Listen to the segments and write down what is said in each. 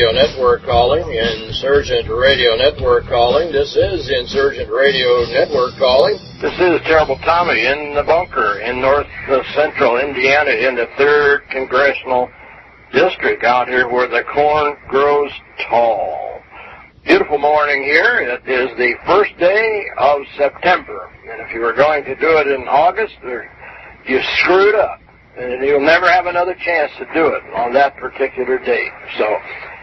Radio Network calling. Insurgent Radio Network calling. This is Insurgent Radio Network calling. This is Terrible Tommy in the bunker in north uh, central Indiana in the 3rd Congressional District out here where the corn grows tall. Beautiful morning here. It is the first day of September. And if you were going to do it in August, you screwed up. And you'll never have another chance to do it on that particular date. So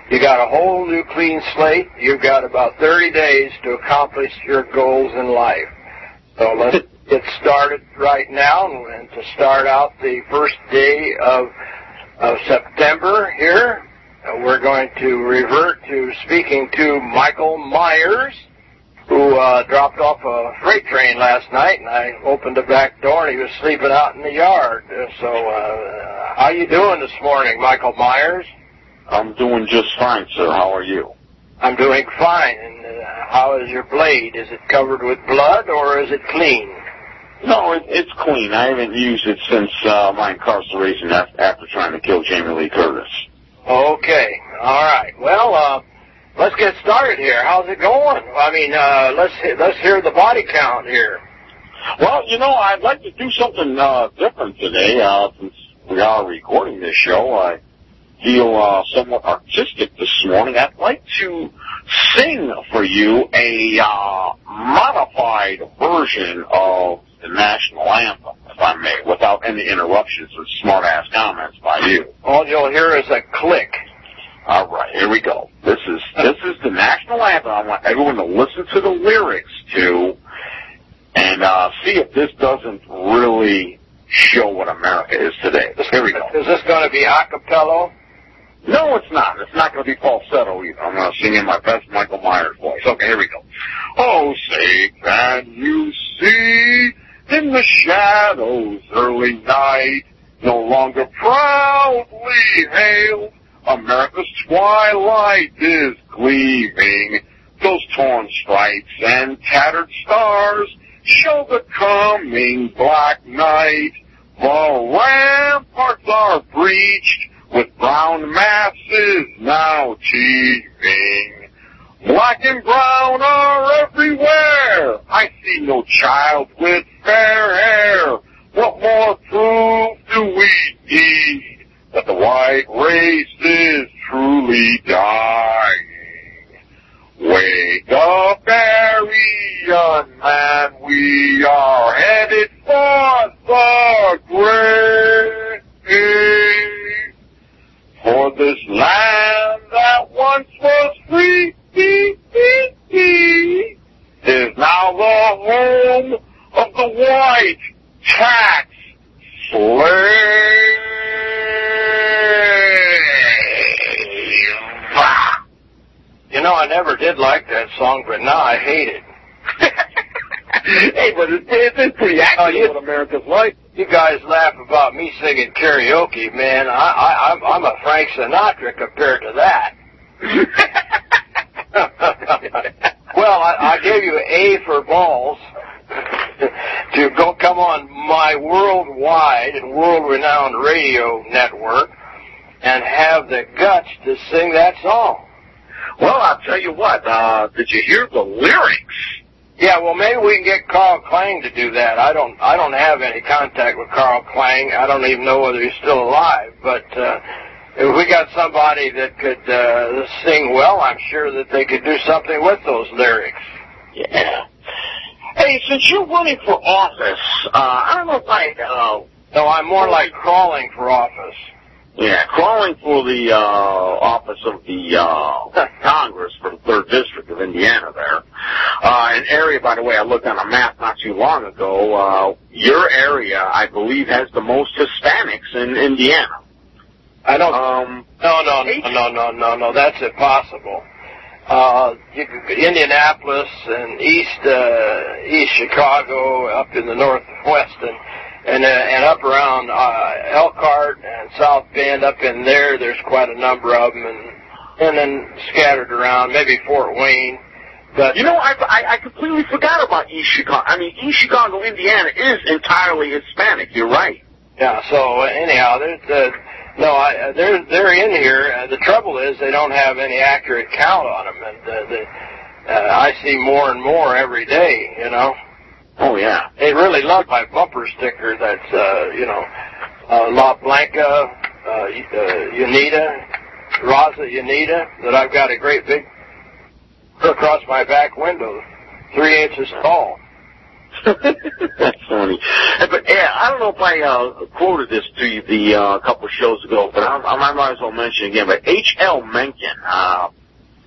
you got a whole new clean slate. You've got about 30 days to accomplish your goals in life. So let's get started right now. And to start out the first day of, of September here, uh, we're going to revert to speaking to Michael Myers, who uh, dropped off a freight train last night, and I opened the back door, and he was sleeping out in the yard. So, uh, how you doing this morning, Michael Myers? I'm doing just fine, sir. How are you? I'm doing fine. And uh, how is your blade? Is it covered with blood, or is it clean? No, it, it's clean. I haven't used it since uh, my incarceration after, trying to kill Jamie Lee Curtis. Okay. All right. Well, uh, let's get started here. How's it going? I mean, uh, let's let's hear the body count here. Well, you know, I'd like to do something uh, different today. Uh, since we are recording this show, I feel uh, somewhat artistic this morning. I'd like to sing for you a uh, modified version of the national anthem, if I may, without any interruptions or smart-ass comments by you. All you'll hear is a click. All right, here we go. This is this is the national anthem. I want everyone to listen to the lyrics to, and uh, see if this doesn't really show what America is today. Here we go. Is this going to be a cappella? No, it's not. It's not going to be falsetto either. I'm going to sing in my best Michael Myers voice. Okay, here we go. Oh, say, can you see in the shadows early night, no longer proudly hailed, America's twilight is gleaming. Those torn stripes and tattered stars show the coming black night. The ramparts are breached with brown masses now teeming. Black and brown are everywhere. I see no child with fair hair. What more proof do we need that the white race is truly dying? Wake up, Aryan man, we are headed for the grave. For this land that once was free free, free, is now the home of the white tax slave. You know, I never did like that song, but now I hate it. hey, but it's, it's pretty accurate Oh, you- what America's like. You guys laugh about me singing karaoke, man. I, I, I'm, a Frank Sinatra compared to that. well, I, I gave you A for balls to go come on my worldwide and world-renowned radio network and have the guts to sing that song. well, I'll tell you what. Uh, did you hear the lyrics? Yeah, well, maybe we can get Carl Klang to do that. I don't, I don't have any contact with Carl Klang. I don't even know whether he's still alive. But uh, if we got somebody that could uh, sing well, I'm sure that they could do something with those lyrics. Yeah. Hey, since you're running for office, uh, I don't know if I, uh, No, I'm more like crawling for office. Yeah, crawling for the uh, office of the uh, Congress for the third district of Indiana. There, uh, an area, by the way, I looked on a map not too long ago. Uh, your area, I believe, has the most Hispanics in Indiana. I don't. Um, no, no, no, no, no, no, no. That's impossible. Uh, you Indianapolis and East uh, East Chicago, up in the northwest, and and uh, and up around uh, Elkhart and South Bend, up in there. There's quite a number of them, and and then scattered around, maybe Fort Wayne. But You know, I, I, I completely forgot about East Chicago. I mean, East Chicago, Indiana is entirely Hispanic. You're right. Yeah. So uh, anyhow, there's uh, no, I, uh, they're they're in here. Uh, the trouble is they don't have any accurate count on them, and uh, the, uh, I see more and more every day. You know, Oh yeah. they really love my bumper sticker. That's uh, you know, uh, La Blanca, uh, uh, Unita, Raza Unita. That I've got a great big across my back window, three inches tall. That's funny. But yeah, I don't know if I uh, quoted this to you the uh, couple shows ago, but I, I might as well mention it again. But H.L. Mencken, uh,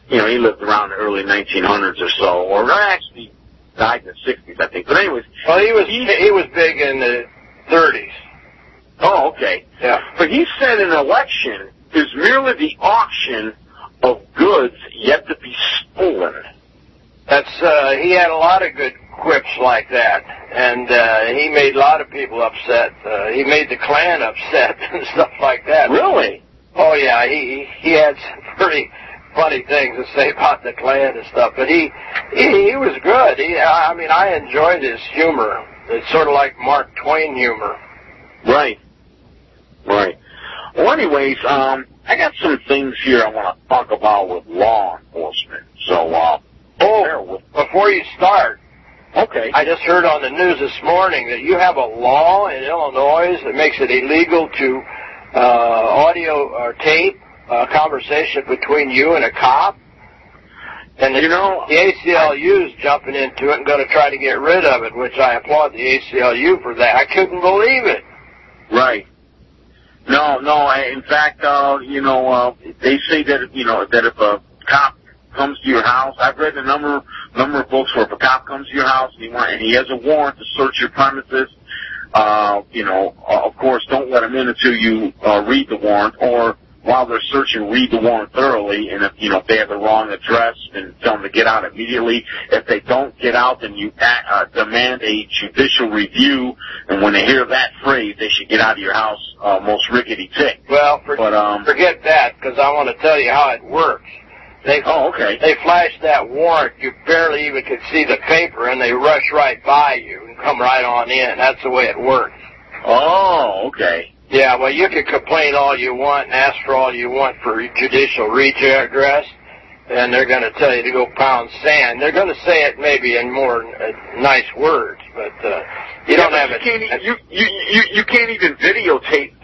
you know, he lived around the early 1900s or so, or actually died in the 60s, I think. But anyways, Well, he was he was big in the 30s. oh okay. Yeah. But he said an election is merely the auction of goods yet to be stolen. That's uh he had a lot of good quips like that and uh he made a lot of people upset. Uh he made the Klan upset and stuff like that. Really? Oh yeah, he he had some pretty funny things to say about the Klan and stuff, but he he, he was good. He I mean I enjoyed his humor. It's sort of like Mark Twain humor. Right. Right. Well, anyways, um, I got some things here I want to talk about with law enforcement. So, uh, Oh, before you start, okay. I just heard on the news this morning that you have a law in Illinois that makes it illegal to uh, audio or tape a conversation between you and a cop. And the, You know, the ACLU is jumping into it and going to try to get rid of it, which I applaud the ACLU for that. I couldn't believe it. Right. No, no. I- In fact, uh, you know, uh, they say that you know that if a cop comes to your house, I've read a number number of books where if a cop comes to your house and he want, and he has a warrant to search your premises, uh, you know, uh, of course, don't let him in until you uh, read the warrant, or while they're searching, read the warrant thoroughly. And if you know if they have the wrong address, then tell them to get out immediately. If they don't get out, then you uh, demand a judicial review. And when they hear that phrase, they should get out of your house uh, most rickety tick. Well, for, But um, forget that because I want to tell you how it works. They oh okay, They flash that warrant, you barely even could see the paper, and they rush right by you and come right on in. That's the way it works. oh okay, Yeah, well, you can complain all you want and ask for all you want for judicial redress, and they're going to tell you to go pound sand. They're going to say it maybe in more uh, nice words, but uh, you don't Yeah, have but it. you can't, e- you, you you you can't even videotape.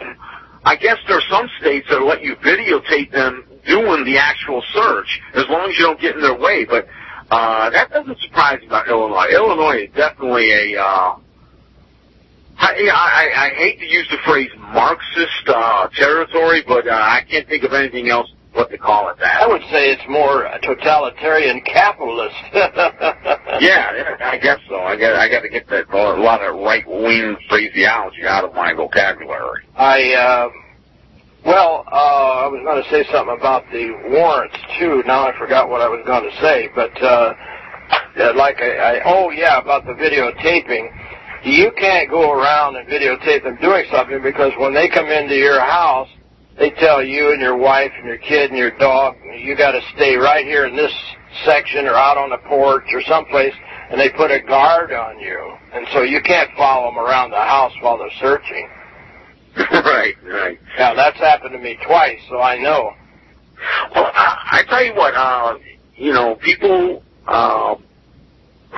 I guess there are some states that let you videotape them doing the actual search as long as you don't get in their way. But uh, that doesn't surprise me about Illinois. Illinois is definitely a. Uh, I, I, I hate to use the phrase Marxist uh, territory, but uh, I can't think of anything else what to call it that. I would say it's more totalitarian capitalist. Yeah, I guess so. I got I got to get that a lot of right wing phraseology out of my vocabulary. I, uh, well, uh, I was going to say something about the warrants too. Now I forgot what I was going to say, but uh, uh, like I, I oh yeah about the videotaping. You can't go around and videotape them doing something because when they come into your house, they tell you and your wife and your kid and your dog you got to stay right here in this section or out on the porch or someplace, and they put a guard on you, and so you can't follow them around the house while they're searching. right, right. Now that's happened to me twice, so I know. Well, I, I tell you what, uh, you know, people uh,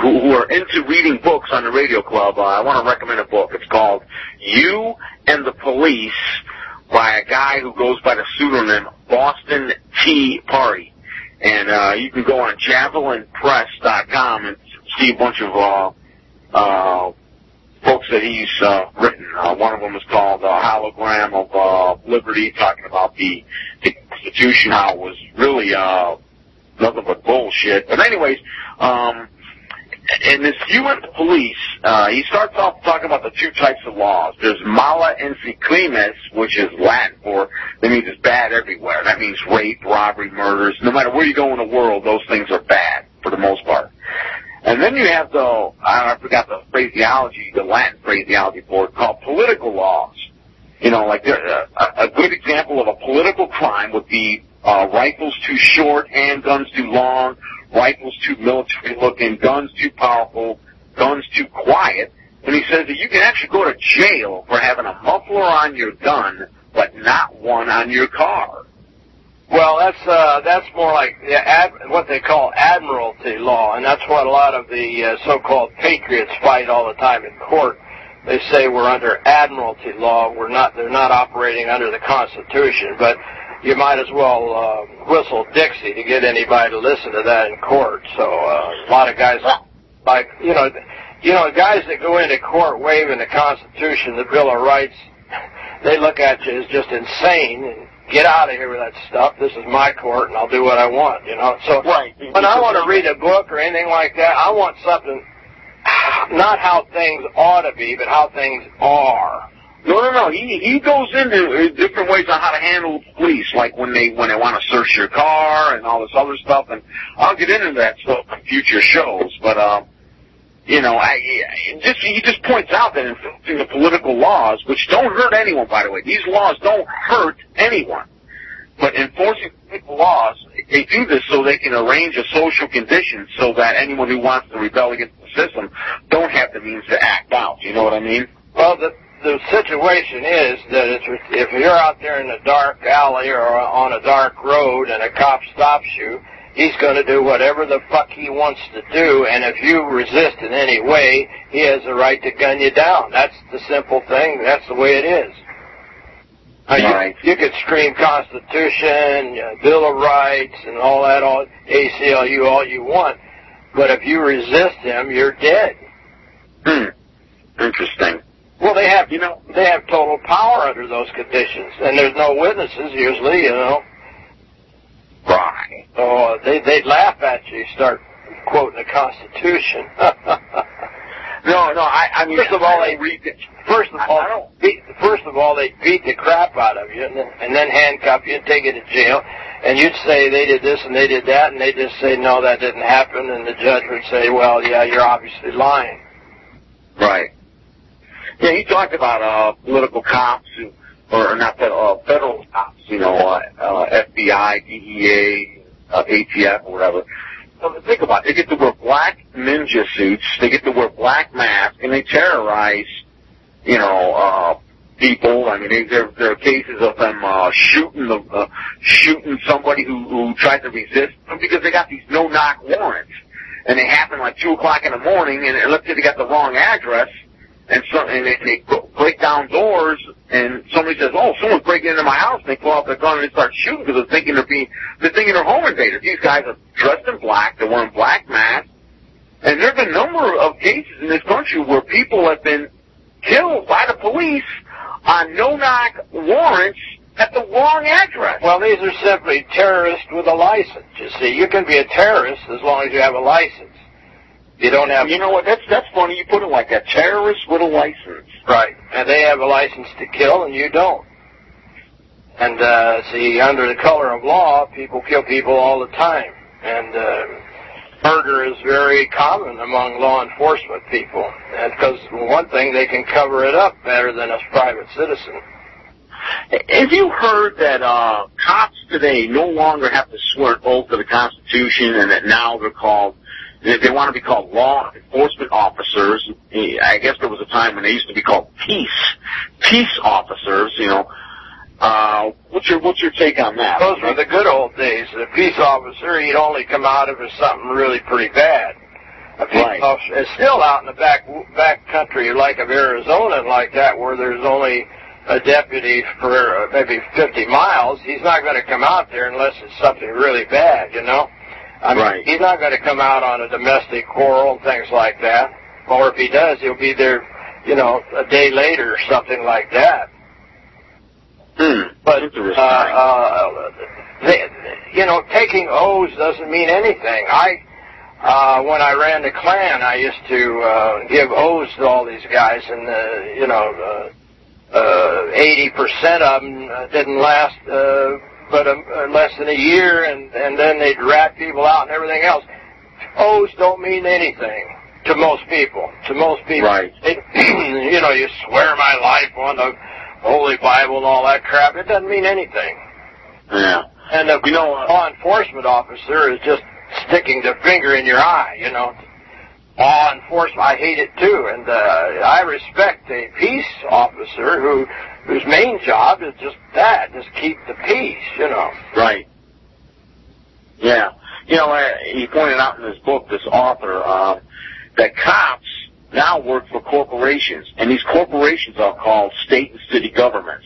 who, who are into reading books on the radio club, uh, I want to recommend a book. It's called You and the Police by a guy who goes by the pseudonym Boston Tea Party. And uh, you can go on javelinpress.com and see a bunch of uh, uh, books that he's uh, written. Uh, one of them is called uh, Hologram of uh, Liberty, talking about the, the Constitution, how it was really uh, nothing but bullshit. But anyways, um, in this the Police, uh, he starts off talking about the two types of laws. There's mala in se crimes, which is Latin for, that means it's bad everywhere. That means rape, robbery, murders. No matter where you go in the world, those things are bad, for the most part. And then you have the, I forgot the phraseology, the Latin phraseology for it, called political laws. You know, like there, uh, a good example of a political crime would be uh, rifles too short, handguns too long, rifles too military looking, guns too powerful, guns too quiet. And he says that you can actually go to jail for having a muffler on your gun, but not one on your car. Well, that's uh, that's more like the ad, what they call admiralty law, and that's what a lot of the uh, so-called patriots fight all the time in court. They say we're under admiralty law. We're not. They're not operating under the Constitution, but you might as well uh, whistle Dixie to get anybody to listen to that in court. So uh, a lot of guys, like you know, you know, guys that go into court waving the Constitution, the Bill of Rights, they look at you as just insane and get out of here with that stuff. This is my court, and I'll do what I want. You know. So Right. when I want to read a book or anything like that, I want something, not how things ought to be, but how things are. No, no, no. He he goes into uh, different ways on how to handle police, like when they when they want to search your car and all this other stuff. And I'll get into that stuff in future shows. But um, you know, I, I just he just points out that enforcing the political laws, which don't hurt anyone, by the way, these laws don't hurt anyone. But enforcing political laws, they do this so they can arrange a social condition so that anyone who wants to rebel against the system don't have the means to act out. You know what I mean? Well, the the situation is that it's, if you're out there in a dark alley or on a dark road and a cop stops you, he's going to do whatever the fuck he wants to do, and if you resist in any way, he has the right to gun you down. That's the simple thing. That's the way it is. Now, you, Right. you could scream Constitution, uh, Bill of Rights, and all that, all ACLU, all you want, but if you resist him, you're dead. Hmm. Interesting. Well, they have, you know, they have total power under those conditions, and there's no witnesses usually, you know. Right. So uh, they they'd laugh at you, start quoting the Constitution. No, no. I, I mean, First of all, they read. The, first of all, beat, first of all, they beat the crap out of you, and then, and then handcuff you and take you to jail. And you'd say they did this and they did that, and they just say no, that didn't happen, and the judge would say, well, yeah, you're obviously lying. Right. Yeah, he talked about uh, political cops, or not federal, uh, federal cops, you know, uh, uh, FBI, DEA, uh, ATF, or whatever. So think about it. They get to wear black ninja suits, they get to wear black masks, and they terrorize, you know, uh, people. I mean, they, there, there are cases of them uh, shooting the, uh, shooting somebody who, who tried to resist because they got these no-knock warrants, and they happen like two o'clock in the morning, and let's say they got the wrong address, and so and they, they break down doors, and somebody says, "Oh, someone's breaking into my house," and they pull out their gun and they start shooting because they're thinking they're being they're thinking they're home invaders. These guys are dressed in black, they're wearing black masks, and there have been a number of cases in this country where people have been killed by the police on no-knock warrants at the wrong address. Well, these are simply terrorists with a license. You see, you can be a terrorist as long as you have a license. You don't have you know what? That's that's funny. You put it like that. Terrorist with a license. right, and they have a license to kill, and you don't. And uh, see, under the color of law, people kill people all the time, and uh, murder is very common among law enforcement people, and because one thing they can cover it up better than a private citizen. Have you heard that uh, cops today no longer have to swear an oath to the Constitution, and that now they're called they, they want to be called law enforcement officers. I guess there was a time when they used to be called peace peace officers. You know, uh, what's your what's your take on that? Those were the good old days. The peace officer, he'd only come out if it was something really pretty bad. A peace Right. officer is still out in the back back country, like of Arizona and like that, where there's only a deputy for uh, maybe 50 miles. He's not going to come out there unless it's something really bad, you know. I mean, Right. he's not going to come out on a domestic quarrel and things like that. Or if he does, he'll be there, you know, a day later or something like that. Hmm. But uh, uh, they, you know, taking O's doesn't mean anything. I uh, when I ran the Klan, I used to uh, give O's to all these guys, and uh, you know, eighty percent of them uh, didn't last uh, but a, uh, less than a year, and and then they'd rat people out and everything else. O's don't mean anything to most people. To most people, Right. It, you know, you swear my life on the Holy Bible and all that crap. It doesn't mean anything. yeah. And the You know, uh, law enforcement officer is just sticking the finger in your eye, you know. Law enforcement, I hate it too, and uh, I respect a peace officer who whose main job is just that, just keep the peace, you know. Right. Yeah. You know, uh, he pointed out in his book, this author, um, that cops now work for corporations, and these corporations are called state and city governments.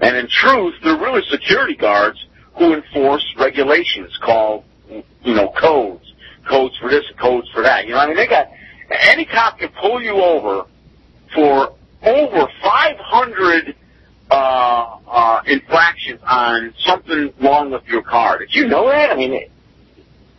And in truth, they're really security guards who enforce regulations called, you know, codes. Codes for this, codes for that. You know, I mean, they got, any cop can pull you over for over 500 uh, uh, infractions on something wrong with your car. Did you know that? I mean, it,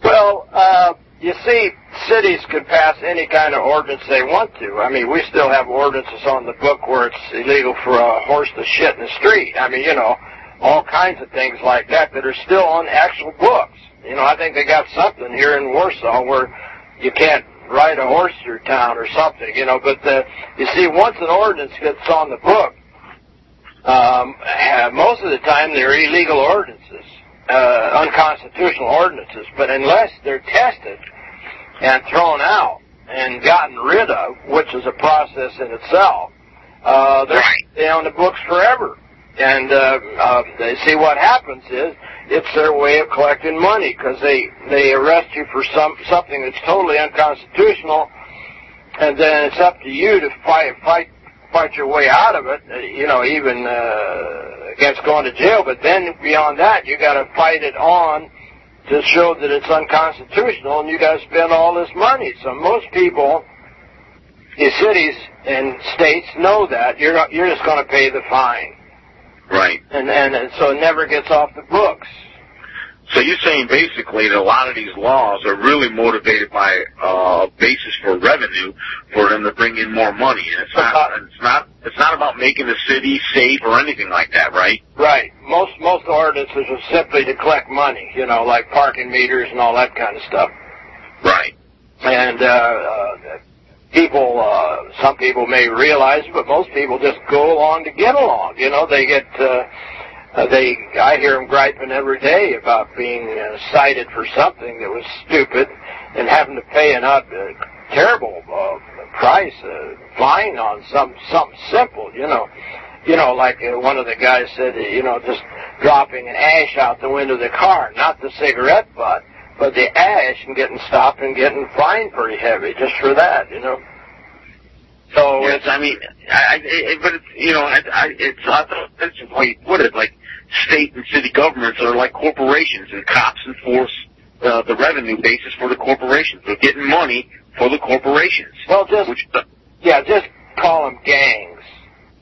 Well, uh, you see, cities can pass any kind of ordinance they want to. I mean, we still have ordinances on the book where it's illegal for a horse to shit in the street. I mean, you know, all kinds of things like that that are still on actual books. You know, I think they got something here in Warsaw where you can't ride a horse through town or something, you know, but uh, you see, once an ordinance gets on the book, um, uh, most of the time they're illegal ordinances, uh, unconstitutional ordinances. But unless they're tested and thrown out and gotten rid of, which is a process in itself, uh, they're stay on the books forever. And uh, uh, they see what happens is it's their way of collecting money because they they arrest you for some something that's totally unconstitutional, and then it's up to you to fight fight fight your way out of it. uh, You know, even uh, against going to jail. But then beyond that, you got to fight it on to show that it's unconstitutional, and you got to spend all this money. So most people, the cities and states know that you're not, you're just going to pay the fine, right. and and and so it never gets off the books. So you're saying basically that a lot of these laws are really motivated by uh, a basis for revenue for them to bring in more money, and it's not it's not it's not about making the city safe or anything like that, right? Right. Most most ordinances are simply to collect money, you know, like parking meters and all that kind of stuff. Right. And uh, uh, people, uh, some people may realize, it, but most people just go along to get along. You know, they get. Uh, uh, they, I hear them griping every day about being uh, cited for something that was stupid and having to pay an uh, terrible uh, price, uh, fine on some something simple. You know, you know, like uh, one of the guys said, uh, you know, just dropping an ash out the window of the car, not the cigarette butt, but the ash, and getting stopped and getting fined pretty heavy just for that. You know. So Yes, it's I mean, I, I, it, but it's you know, I, I, it's not that's the way you put it. Like state and city governments are like corporations, and cops enforce uh, the revenue basis for the corporations. They're getting money for the corporations, well, just which uh, Yeah, just call them gangs.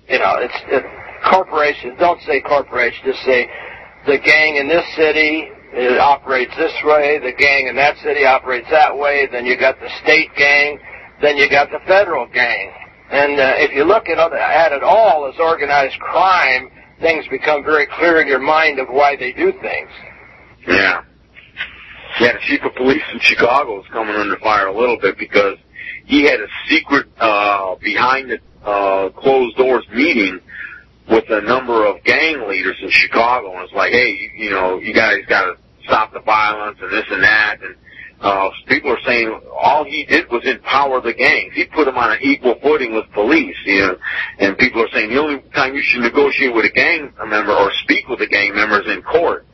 You know, it's it, corporations. Don't say corporation. Just say the gang in this city it operates this way. The gang in that city operates that way. Then you got the state gang. Then you got the federal gang. And uh, if you look at, it- at it all as organized crime, things become very clear in your mind of why they do things. yeah. Yeah, the chief of police in Chicago is coming under fire a little bit because he had a secret uh, behind the uh, closed doors meeting with a number of gang leaders in Chicago, and it's like, hey, you, you know, you guys got to stop the violence and this and that, and uh, people are saying all he did was empower the gangs. He put them on an equal footing with police, you know. And people are saying the only time you should negotiate with a gang member or speak with a gang member is in court.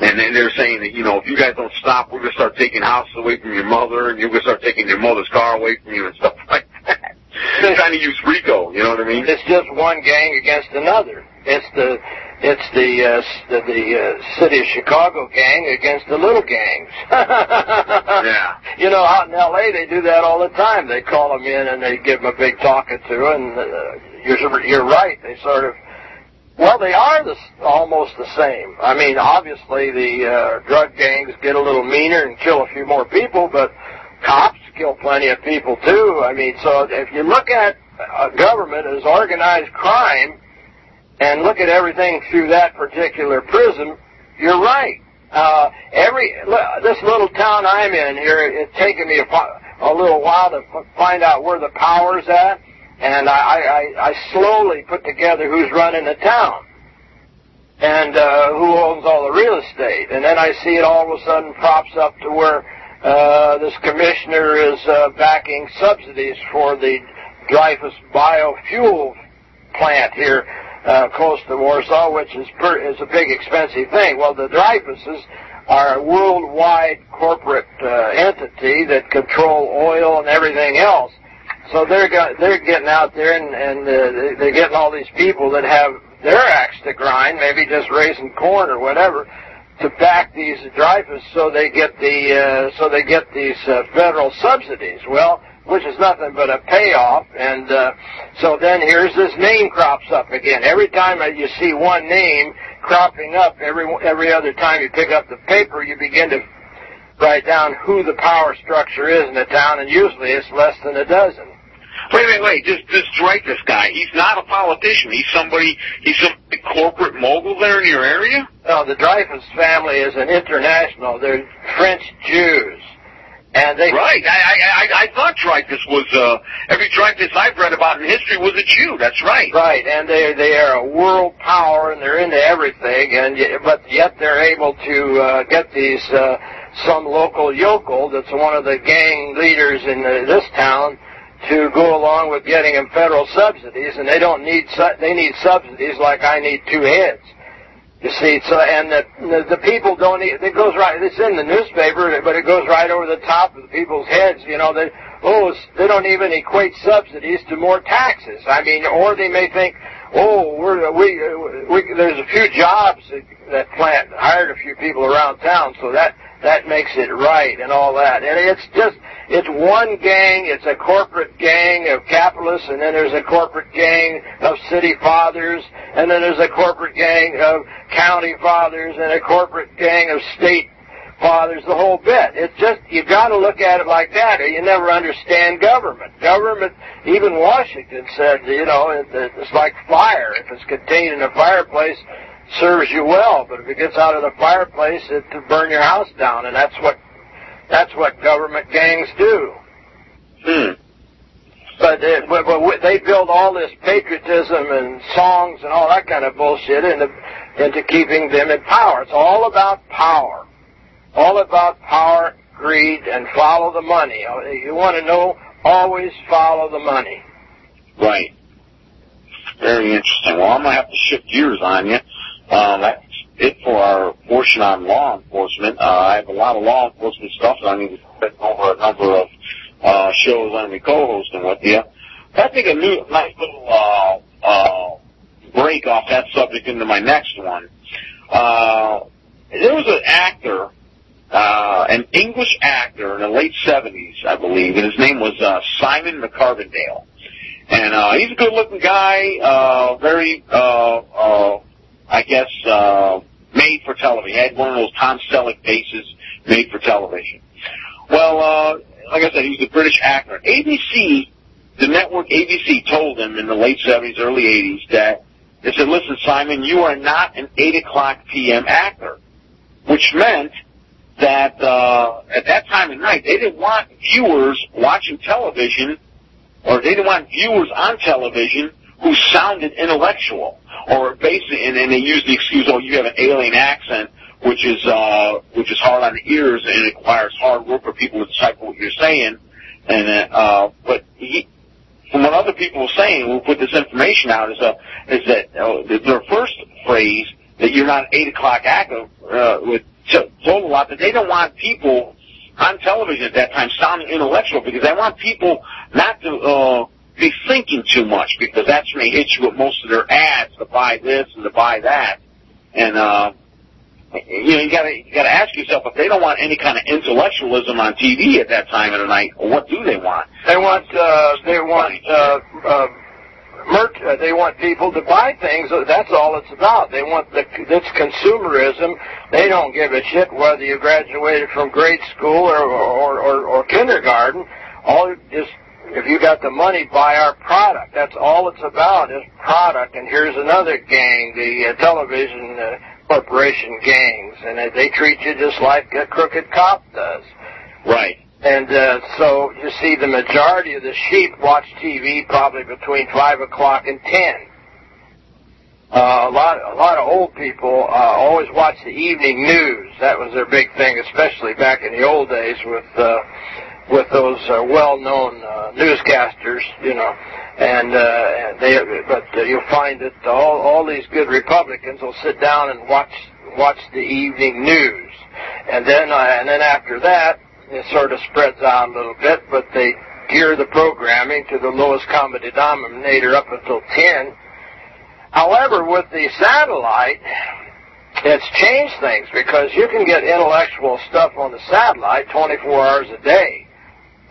And then they're saying that, you know, if you guys don't stop, we're going to start taking houses away from your mother, and you're going to start taking your mother's car away from you and stuff like that. They're trying to use RICO, you know what I mean? It's just one gang against another. It's the it's the uh, the, the uh, city of Chicago gang against the little gangs. yeah. You know, out in L.A. they do that all the time. They call them in and they give them a big talking to, and uh, you're you're right. They sort of well, they are the, almost the same. I mean, obviously the uh, drug gangs get a little meaner and kill a few more people, but cops kill plenty of people too. I mean, so if you look at a government as organized crime and look at everything through that particular prism, you're right. Uh, every this little town I'm in here, it's taken me a, a little while to find out where the power's at and I, I, I slowly put together who's running the town and uh, who owns all the real estate. And then I see it all of a sudden props up to where uh, this commissioner is uh, backing subsidies for the Dreyfus biofuel plant here uh, close to Warsaw, which is per, is a big expensive thing. Well, the Dreyfuses are a worldwide corporate uh, entity that control oil and everything else. So they're they're getting out there and, and uh, they're getting all these people that have their axe to grind, maybe just raising corn or whatever, to back these Dreyfus so they get the uh, so they get these uh, federal subsidies. Well, which is nothing but a payoff. And uh, so then here's this name crops up again. Every time you see one name cropping up, every every other time you pick up the paper, you begin to write down who the power structure is in the town, and usually it's less than a dozen. Wait, wait, wait. This this Dreyfus guy, he's not a politician. He's somebody. He's some big corporate mogul there in your area. No, the Dreyfus family is an international. They're French Jews, and they Right. I I I, I thought Dreyfus was uh every Dreyfus I've read about in history was a Jew. That's right. Right, and they they are a world power, and they're into everything, and y- but yet they're able to uh, get these uh, some local yokel that's one of the gang leaders in uh, this town to go along with getting them federal subsidies, and they don't need su- they need subsidies like I need two heads. You see, so and the the, people don't. It goes right. It's in the newspaper, but it goes right over the top of the people's heads. You know, they oh they don't even equate subsidies to more taxes. I mean, or they may think, oh, we're we, we there's a few jobs that, that plant hired a few people around town, so that that makes it right and all that. And it's just it's one gang. It's a corporate gang of capitalists, and then there's a corporate gang of city fathers, and then there's a corporate gang of county fathers, and a corporate gang of state fathers. The whole bit. It's just—you've got to look at it like that, or you never understand government. Government, even Washington said, you know, it, it's like fire. If it's contained in a fireplace, serves you well, but if it gets out of the fireplace, it to burn your house down, and that's what that's what government gangs do. Hmm. But, it, but, but they build all this patriotism and songs and all that kind of bullshit into into keeping them in power. It's all about power, all about power, greed, and follow the money. You want to know? Always follow the money. Right. Very interesting. Well, I'm gonna have to shift gears on you. Um, that's it for our portion on law enforcement. Uh, I have a lot of law enforcement stuff that I need to put over a number of uh, shows I'm co-hosting with you. I think a new, nice little uh, uh, break off that subject into my next one. Uh, there was an actor, uh, an English actor in the late 70s, I believe, and his name was uh, Simon MacCorkindale. And uh, he's a good-looking guy, uh, very, uh, uh, I guess, uh, made for television. He had one of those Tom Selleck faces made for television. Well, uh, like I said, he was a British actor. ABC, the network ABC told him in the late 70s, early 80s that they said, listen, Simon, you are not an 8 o'clock p.m. actor, which meant that uh, at that time of night they didn't want viewers watching television, or they didn't want viewers on television who sounded intellectual, or basically, and then they used the excuse, "Oh, you have an alien accent." Which is uh, which is hard on the ears and it requires hard work for people to decipher what you're saying. And uh, but he, from what other people were saying, who put this information out, is uh, is that uh, their first phrase that you're not eight o'clock active uh, with told a lot that they don't want people on television at that time sounding intellectual because they want people not to uh, be thinking too much because that's when they hit you with most of their ads to buy this and to buy that. And uh, you know, you gotta you gotta ask yourself if they don't want any kind of intellectualism on TV at that time of the night, what do they want? They want uh, they want uh, uh, merch. Uh, they want people to buy things. That's all it's about. They want the it's consumerism. They don't give a shit whether you graduated from grade school or or, or, or kindergarten. All is if you got the money, buy our product. That's all it's about is product. And here's another gang, the uh, television. Uh, corporation gangs, and they treat you just like a crooked cop does. Right. And uh, so you see, the majority of the sheep watch TV probably between five o'clock and ten. Uh, a lot, a lot of old people uh, always watch the evening news. That was their big thing, especially back in the old days with uh, with those uh, well-known uh, newscasters, you know. And uh, they, but uh, you'll find that all all these good Republicans will sit down and watch watch the evening news, and then uh, and then after that, it sort of spreads out a little bit, but they gear the programming to the lowest common denominator up until ten. However, with the satellite, it's changed things because you can get intellectual stuff on the satellite 24 hours a day.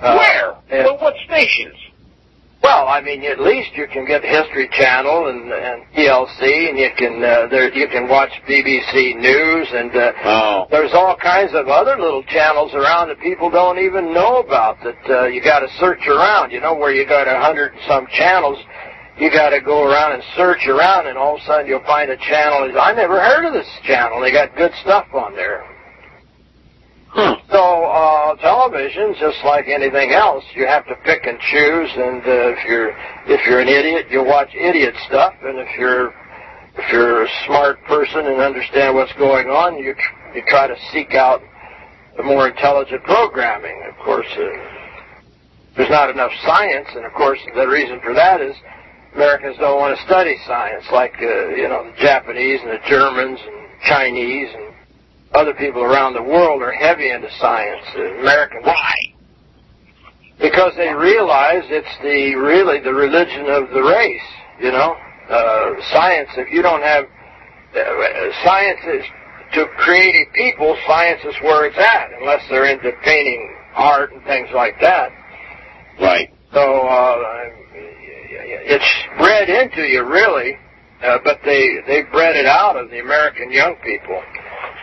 Uh, Where? Well, what stations? Well, I mean, at least you can get History Channel and, and TLC, and you can uh, there you can watch BBC News, and uh, oh. there's all kinds of other little channels around that people don't even know about. That uh, you got to search around. You know, where you got a hundred and some channels, you got to go around and search around, and all of a sudden you'll find a channel. I never heard of this channel. They got good stuff on there. So uh, television, just like anything else, you have to pick and choose. And uh, if you're if you're an idiot, you watch idiot stuff. And if you're if you're a smart person and understand what's going on, you you try to seek out the more intelligent programming. Of course, uh, there's not enough science, and of course the reason for that is Americans don't want to study science like uh, you know the Japanese and the Germans and Chinese and other people around the world are heavy into science. Americans. Why? Because they realize it's the really the religion of the race. You know, uh, science. If you don't have uh, science is to create people. Science is where it's at, unless they're into painting art and things like that. Right. So uh, it's bred into you, really. Uh, but they they bred it out of the American young people.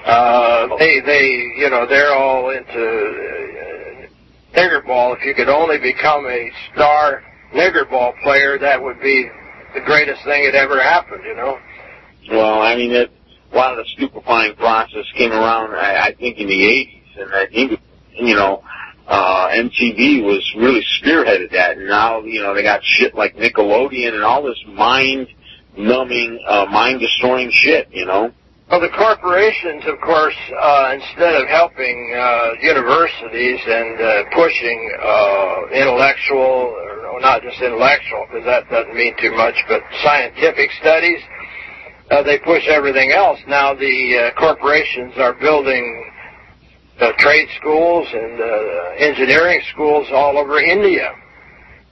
Uh, they, they, you know, they're all into uh, nigger ball. If you could only become a star nigger ball player, that would be the greatest thing that ever happened, you know. Well, I mean, it, a lot of the stupefying process came around, I, I think, in the 80s, and I think, you know, uh, MTV was really spearheaded that, and now, you know, they got shit like Nickelodeon and all this mind-numbing, uh, mind-destroying shit, you know. Well, the corporations, of course, uh, instead of helping uh, universities and uh, pushing uh, intellectual, or not just intellectual, because that doesn't mean too much, but scientific studies, uh, they push everything else. Now the uh, corporations are building uh, trade schools and uh, engineering schools all over India.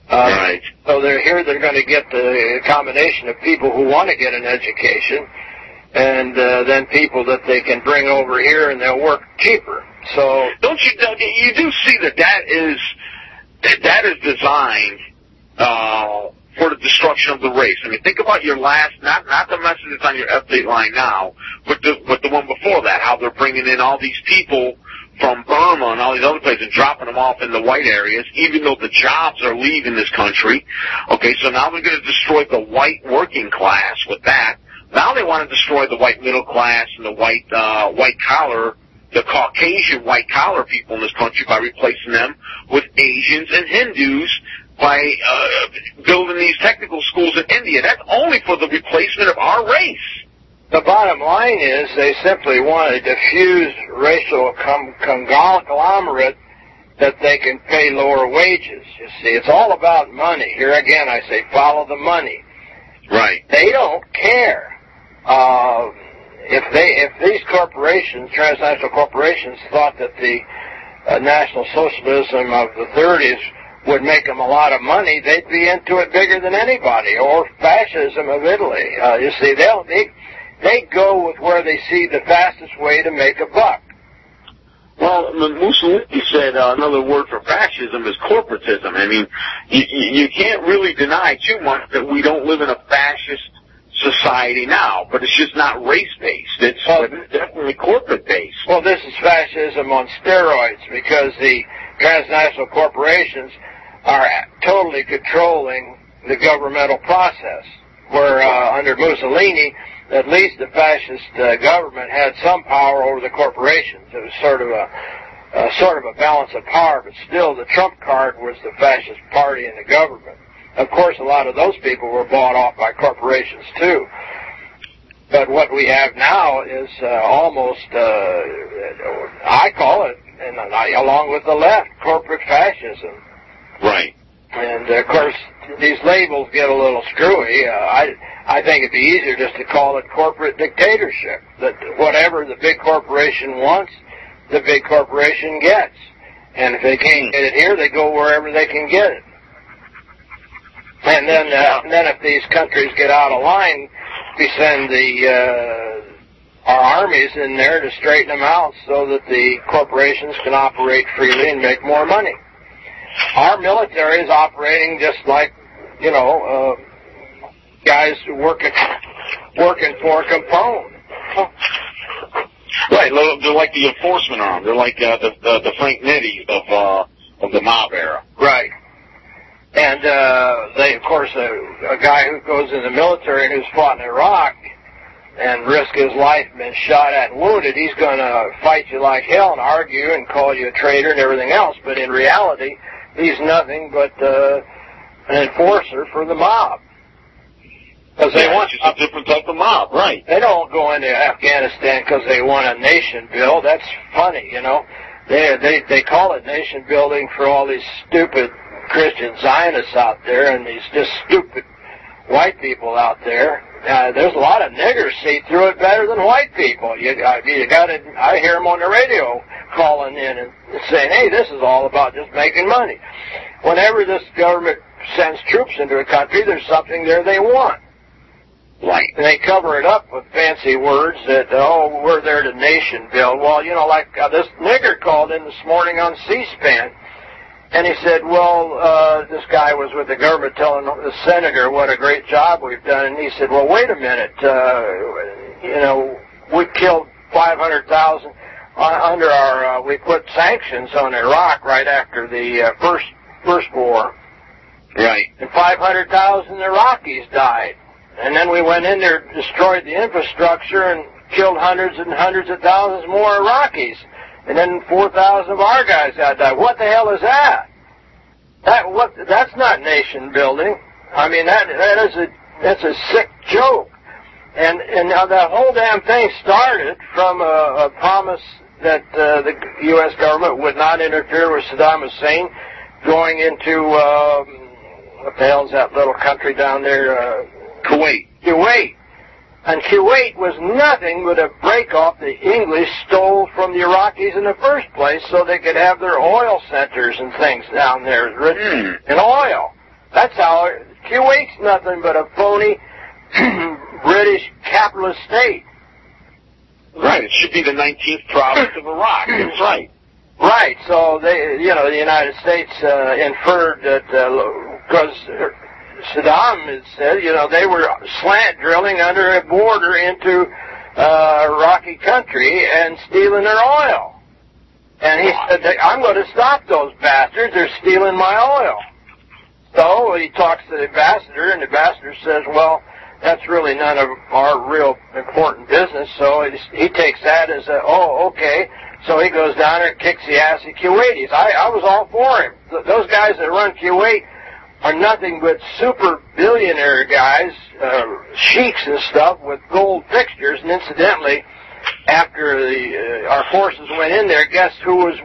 Uh, Right. So they're here. They're going to get the combination of people who want to get an education and uh, then people that they can bring over here and they'll work cheaper. So Don't you? you- do see that that is that, that is designed uh, for the destruction of the race. I mean, think about your last not not the message that's on your update line now, but the but the one before that. How they're bringing in all these people from Burma and all these other places, and dropping them off in the white areas, even though the jobs are leaving this country. Okay, so now they're going to destroy the white working class with that. Now they want to destroy the white middle class and the white uh, white collar the Caucasian white collar people in this country by replacing them with Asians and Hindus by uh, building these technical schools in India. That's only for the replacement of our race. The bottom line is they simply want a diffuse racial com- conglomerate that they can pay lower wages. You see, it's all about money. Here again, I say follow the money. Right. They don't care. Uh, if they, if these corporations, transnational corporations, thought that the uh, National Socialism of the 30s would make them a lot of money, they'd be into it bigger than anybody. Or fascism of Italy. Uh, you see, they'll they they go with where they see the fastest way to make a buck. Well, Mussolini said uh, another word for fascism is corporatism. I mean, you, you can't really deny too much that we don't live in a fascist society now, but it's just not race-based. It's Well- definitely corporate-based. Well, this is fascism on steroids because the transnational corporations are totally controlling the governmental process. Where uh, under Mussolini, at least the fascist uh, government had some power over the corporations. It was sort of a uh, sort of a balance of power, but still the trump card was the fascist party and the government. Of course, a lot of those people were bought off by corporations too. But what we have now is uh, almost, uh, I call it, and I, along with the left, corporate fascism. Right. And of course, these labels get a little screwy. Uh, I I think it'd be easier just to call it corporate dictatorship. That whatever the big corporation wants, the big corporation gets. And if they can't get it here, they go wherever they can get it. And then, uh, and then if these countries get out of line, we send the uh, our armies in there to straighten them out so that the corporations can operate freely and make more money. Our military is operating just like, you know, uh, guys working working for Capone. Right. They're like the enforcement arm. They're like uh, the, the the Frank Nitti of uh, of the mob era. Right. And uh, they, of course, a, a guy who goes in the military and who's fought in Iraq and risked his life, been shot at and wounded, he's going to fight you like hell and argue and call you a traitor and everything else. But in reality, he's nothing but uh, an enforcer for the mob. Because they Yeah, want just a different type of mob. Right. they don't go into Afghanistan because they want a nation build. That's funny, you know. They they they call it nation building for all these stupid Christian Zionists out there and these just stupid white people out there. Uh, there's a lot of niggers see through it better than white people. You, I you got to. I hear them on the radio calling in and saying, "Hey, this is all about just making money." Whenever this government sends troops into a country, there's something there they want. Right. And they cover it up with fancy words that, oh, we're there to nation build. Well, you know, like uh, this nigger called in this morning on C-SPAN, and he said, well, uh, this guy was with the government telling the senator what a great job we've done. And he said, well, wait a minute, uh, you know, we killed 500,000 uh, under our, uh, we put sanctions on Iraq right after the uh, first, first war Right. and 500,000 Iraqis died. And then we went in there, destroyed the infrastructure, and killed hundreds and hundreds of thousands more Iraqis. And then 4,000 of our guys had died. What the hell is that? That what? That's not nation building. I mean, that that is a that's a sick joke. And and now that whole damn thing started from a, a promise that uh, the U.S. government would not interfere with Saddam Hussein going into um, what the hell's that little country down there? Uh, Kuwait. Kuwait. And Kuwait was nothing but a break off the English stole from the Iraqis in the first place so they could have their oil centers and things down there rich Hmm. in oil. That's how Kuwait's nothing but a phony British capitalist state. Right. It should be the 19th province of Iraq. That's right. Right. So they, you know, the United States uh, inferred that because Saddam had said, you know, they were slant drilling under a border into uh, rocky country and stealing their oil. And he said, I'm going to stop those bastards. They're stealing my oil. So he talks to the ambassador, and the ambassador says, well, that's really none of our real important business. So he, he takes that as a, oh, okay, So he goes down there and kicks the ass of Kuwaitis. I, I was all for him. Th- those guys that run Kuwait are nothing but super billionaire guys, uh, sheiks and stuff with gold fixtures. And incidentally, after the uh, our forces went in there, guess who was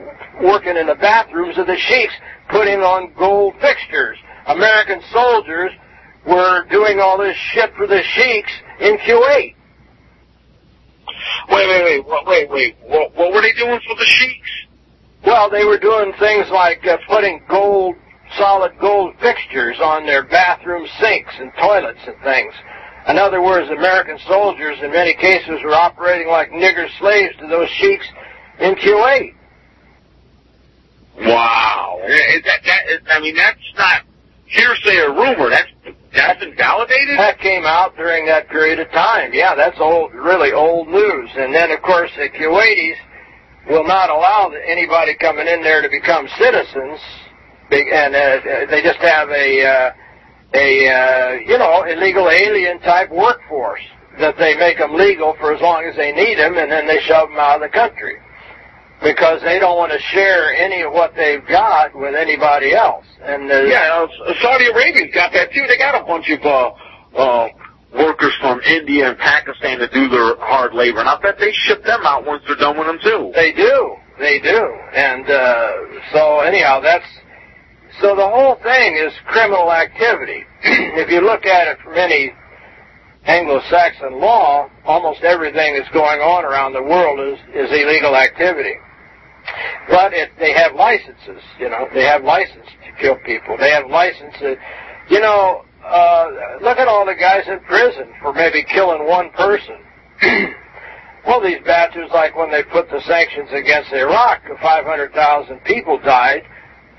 working in the bathrooms of the sheiks, putting on gold fixtures? American soldiers were doing all this shit for the sheiks in Kuwait. Wait, wait, wait, wait, wait, wait. What, what were they doing for the sheiks? Well, they were doing things like uh, putting gold, solid gold fixtures on their bathroom sinks and toilets and things. In other words, American soldiers in many cases were operating like nigger slaves to those sheiks in Kuwait. Wow. Is that, that, is, I mean, that's not hearsay or rumor. That's, that's been validated? That came out during that period of time. Yeah, that's old, really old news. And then, of course, the Kuwaitis will not allow anybody coming in there to become citizens, and uh, they just have a uh, a uh, you know illegal alien type workforce that they make them legal for as long as they need them, and then they shove them out of the country because they don't want to share any of what they've got with anybody else. And Yeah, uh, Saudi Arabia's got that too. They got a bunch of uh, uh, workers from India and Pakistan to do their hard labor, and I bet they ship them out once they're done with them too. They do. They do. And uh, so anyhow, that's so the whole thing is criminal activity. if you look at it from any Anglo-Saxon law, almost everything that's going on around the world is, is illegal activity. But if they have licenses, you know, they have license to kill people. They have licenses. You know, uh, look at all the guys in prison for maybe killing one person. well, these bastards, like when they put the sanctions against Iraq, 500,000 people died,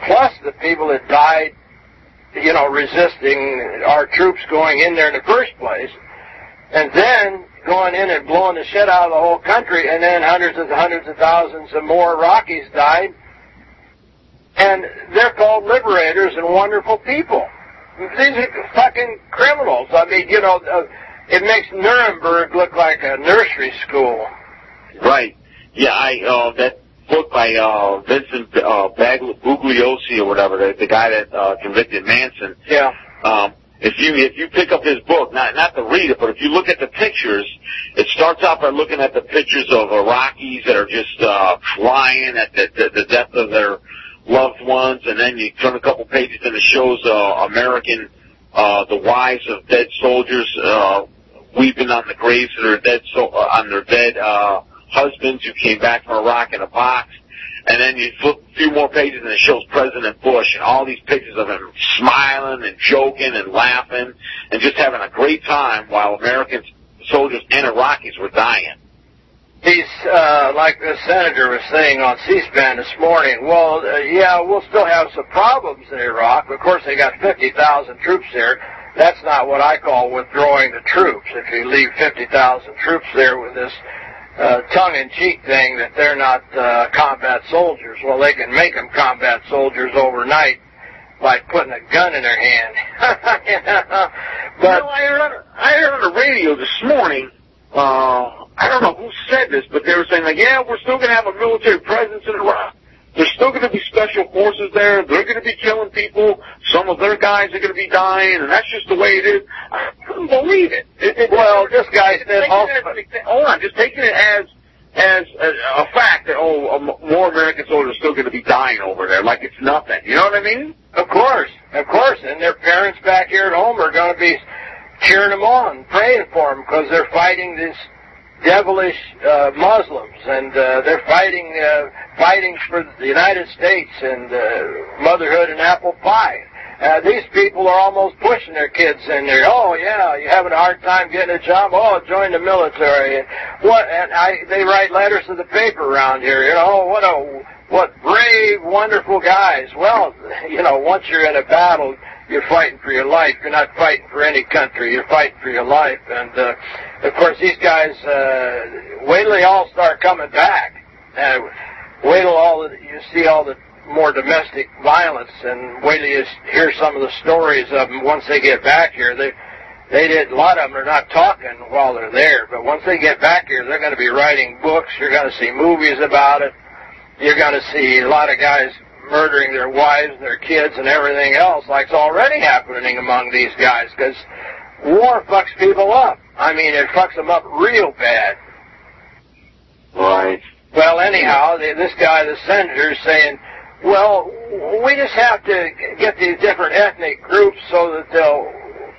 plus the people that died, you know, resisting our troops going in there in the first place, and then going in and blowing the shit out of the whole country, and then hundreds and hundreds of thousands of more Rockies died. And they're called liberators and wonderful people. These are fucking criminals. I mean, you know, uh, it makes Nuremberg look like a nursery school. Right. Yeah, I uh, that book by uh, Vincent uh, Bagli- Bugliosi or whatever, the, the guy that uh, convicted Manson. Yeah. Um, if you if you pick up his book, not not to read it, but if you look at the pictures, it starts out by looking at the pictures of Iraqis that are just uh, flying at the, the, the death of their loved ones, and then you turn a couple pages and it shows uh, American uh, the wives of dead soldiers uh, weeping on the graves of their dead so uh, on their dead uh, husbands who came back from Iraq in a box. And then you flip a few more pages and it shows President Bush and all these pictures of him smiling and joking and laughing and just having a great time while American soldiers and Iraqis were dying. He's, uh, like the senator was saying on C-SPAN this morning, well, uh, yeah, we'll still have some problems in Iraq. Of course, they got 50,000 troops there. That's not what I call withdrawing the troops. If you leave 50,000 troops there with this uh, tongue-in-cheek thing that they're not uh, combat soldiers. Well, they can make them combat soldiers overnight by putting a gun in their hand. But you know, I heard on, I heard on the radio this morning. Uh, I don't know who said this, but they were saying like, yeah, we're still going to have a military presence in Iraq. There's still going to be special forces there. They're going to be killing people. Some of their guys are going to be dying, and that's just the way it is. I couldn't believe it. it, it well, this guy said also. Hold on, just taking it as as a, a fact that oh, um, more American soldiers are still going to be dying over there, like it's nothing. You know what I mean? Of course, of course, and their parents back here at home are going to be cheering them on, praying for them because they're fighting this devilish uh, Muslims, and uh, they're fighting uh, fighting for the United States and uh, motherhood and apple pie. Uh, these people are almost pushing their kids in there. Oh yeah, you having a hard time getting a job? Oh, join the military. And what? And I they write letters to the paper around here. You know what a what brave, wonderful guys. Well, you know once you're in a battle, you're fighting for your life. You're not fighting for any country. You're fighting for your life. And uh, of course, these guys. Uh, wait till they all start coming back. Uh, wait till all the, you see all the more domestic violence, and wait till you hear some of the stories of them once they get back here. They they did a lot of them are not talking while they're there, but once they get back here, they're going to be writing books. You're going to see movies about it. you're going to see a lot of guys murdering their wives, their kids, and everything else, like's already happening among these guys, because war fucks people up. I mean, it fucks them up real bad. Right. Well, anyhow, the, this guy, the senator, is saying, well, we just have to get these different ethnic groups so that they'll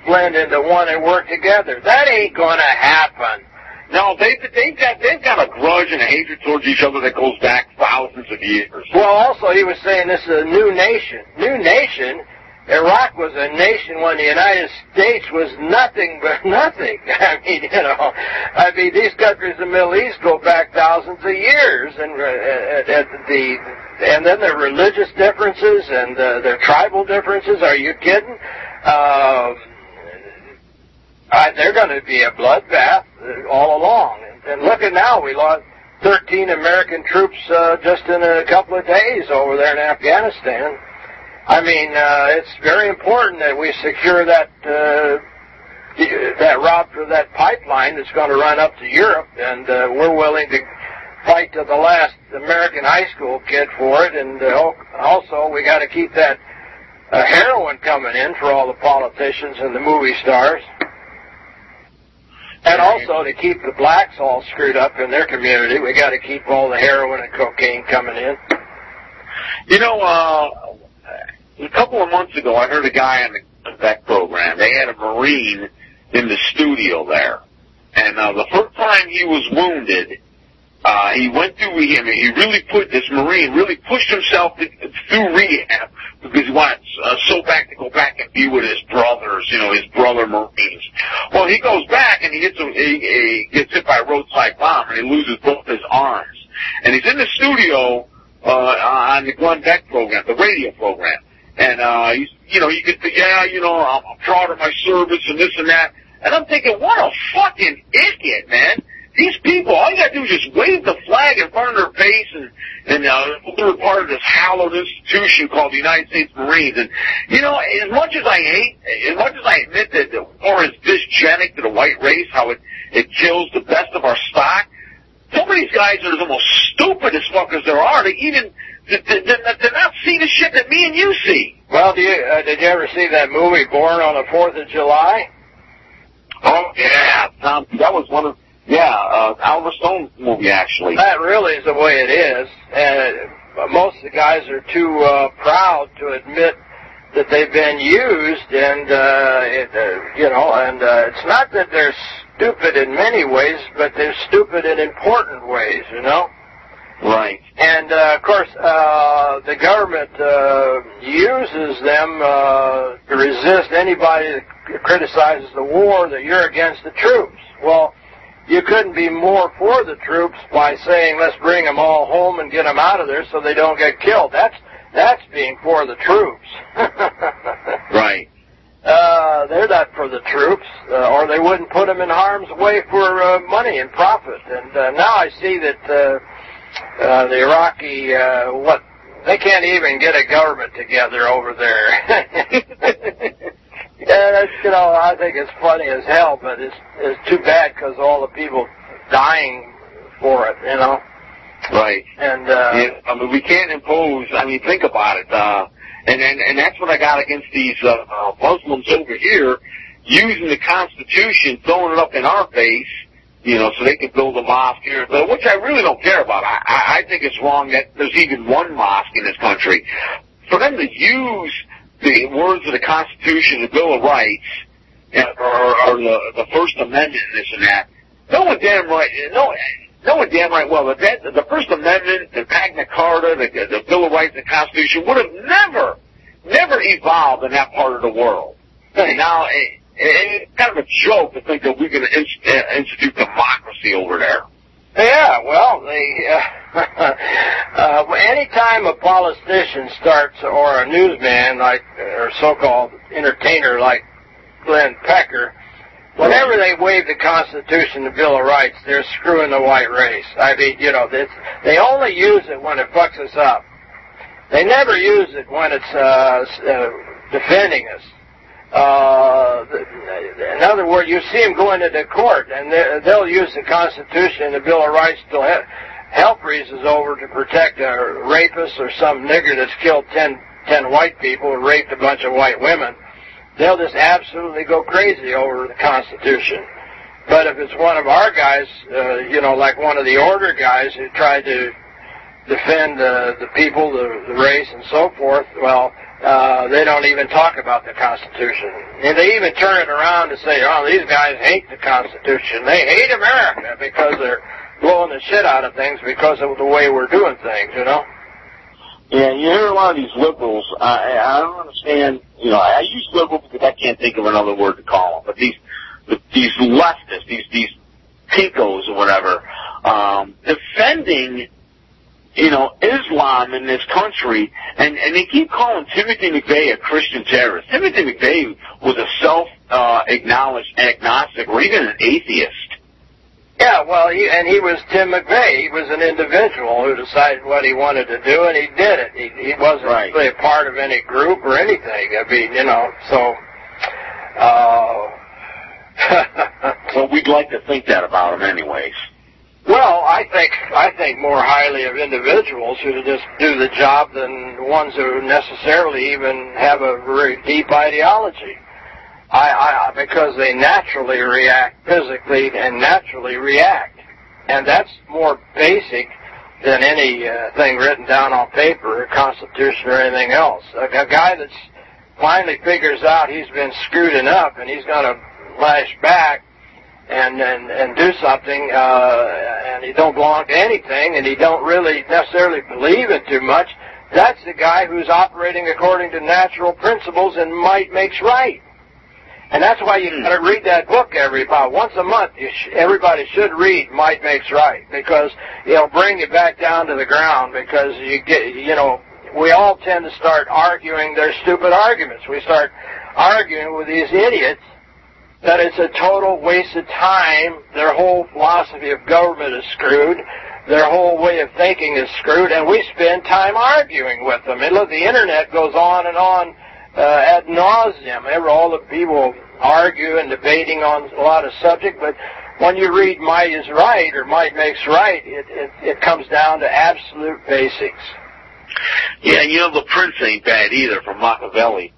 blend into one and work together. That ain't going to happen. No, they they've got they've got a grudge and a hatred towards each other that goes back thousands of years. Well, also he was saying this is a new nation. New nation. Iraq was a nation when the United States was nothing but nothing. I mean, you know, I mean these countries in the Middle East go back thousands of years, and uh, uh, the and then their religious differences and uh, their tribal differences. Are you kidding? Uh, I, they're going to be a bloodbath uh, all along. And, and look at now, we lost 13 American troops uh, just in a couple of days over there in Afghanistan. I mean, uh, it's very important that we secure that uh, that route for that pipeline that's going to run up to Europe, and uh, we're willing to fight to the last American high school kid for it. And uh, also, we got to keep that uh, heroin coming in for all the politicians and the movie stars. And also to keep the blacks all screwed up in their community, we got to keep all the heroin and cocaine coming in. You know, uh, a couple of months ago, I heard a guy on the Beck program. They had a Marine in the studio there, and uh, the first time he was wounded, uh, he went through rehab. He really put this Marine really pushed himself through rehab because he wanted uh, so back to go back and be with his brothers, you know, his brother Marines. Well, he goes back and he gets a, he, he gets hit by a roadside bomb and he loses both his arms. And he's in the studio uh, on the Glenn Beck program, the radio program, and uh, he's, you know, you could, yeah, you know, I'm, I'm proud of my service and this and that. And I'm thinking, what a fucking idiot, man these people, all you gotta do is just wave the flag in front of their face and, and, uh, they're part of this hallowed institution called the United States Marines. And, you know, as much as I hate, as much as I admit that the war is dysgenic to the white race, how it, it kills the best of our stock, some of these guys are the most stupid as fuck as there are. They even, they, they, they're not see the shit that me and you see. Well, do you, uh, did you ever see that movie Born on the Fourth of July? Oh yeah, Tom, that was one of yeah, uh, Oliver Stone movie actually. That really is the way it is, and most of the guys are too uh, proud to admit that they've been used, and uh, it, uh, you know, and uh, it's not that they're stupid in many ways, but they're stupid in important ways, you know. Right. And uh, of course, uh, the government uh, uses them uh, to resist anybody that criticizes the war that you're against the troops. Well, you couldn't be more for the troops by saying let's bring them all home and get them out of there so they don't get killed. That's that's being for the troops. right. Uh, they're not for the troops, uh, or they wouldn't put them in harm's way for uh, money and profit. And uh, now I see that uh, uh, the Iraqi uh, what they can't even get a government together over there. Yeah, that's you know I think it's funny as hell, but it's it's too bad because all the people dying for it, you know. Right. And uh, yeah, I mean, we can't impose. I mean, think about it. Uh, and and and that's what I got against these uh, uh, Muslims over here using the Constitution, throwing it up in our face. You know, so they can build a mosque here, but which I really don't care about. I, I, I think it's wrong that there's even one mosque in this country. For them to use the words of the Constitution, the Bill of Rights, or, or the, the First Amendment, this and that. No one damn right, no, no one damn right well, that, the First Amendment, the Magna Carta, the, the Bill of Rights, the Constitution would have never, never evolved in that part of the world. And it's kind of a joke to think that we're going to institute democracy over there. Yeah, well, they, uh, uh, anytime a politician starts, or a newsman like, or so-called entertainer like Glenn Pecker, whenever they wave the Constitution, the Bill of Rights, they're screwing the white race. I mean, you know, this, they only use it when it fucks us up. They never use it when it's uh, uh, defending us. Uh, in other words, you see them going into court, and they'll use the Constitution and the Bill of Rights to hell freezes over to protect a rapist or some nigger that's killed ten ten white people and raped a bunch of white women, they'll just absolutely go crazy over the Constitution. But if it's one of our guys, uh, you know, like one of the order guys who tried to defend uh, the people, the, the race, and so forth, well, uh, they don't even talk about the Constitution. And they even turn it around to say, oh, these guys hate the Constitution. They hate America because they're blowing the shit out of things because of the way we're doing things, you know? Yeah, you hear a lot of these liberals. I, I don't understand. You know, I use liberal because I can't think of another word to call them. But these, these leftists, these these pinkos or whatever, um, defending, you know, Islam in this country, and and they keep calling Timothy McVeigh a Christian terrorist. Timothy McVeigh was a self uh, acknowledged agnostic or even an atheist. Yeah, well, he, and he was Tim McVeigh. He was an individual who decided what he wanted to do, and he did it. He, he wasn't Right. really a part of any group or anything. I mean, you know, so. Uh, Well, we'd like to think that about him, anyways. Well, I think I think more highly of individuals who just do the job than ones who necessarily even have a very deep ideology. I, I because they naturally react physically and naturally react, and that's more basic than any uh, thing written down on paper, a constitution or anything else. A, a guy that's finally figures out he's been screwed enough and he's going to lash back and and and do something, uh, and he don't belong to anything, and he don't really necessarily believe it too much. That's the guy who's operating according to natural principles and might makes right. And that's why you got to read that book every about once a month. You sh- everybody should read Might Makes Right because it'll bring you back down to the ground. Because you get, you know, we all tend to start arguing their stupid arguments. We start arguing with these idiots that it's a total waste of time. Their whole philosophy of government is screwed. Their whole way of thinking is screwed, and we spend time arguing with them. And look, the internet goes on and on uh, ad nauseum. Ever all the people argue and debating on a lot of subject, but when you read "Might is Right" or "Might makes right," it it, it comes down to absolute basics. Yeah, and you know the Prince ain't bad either from Machiavelli.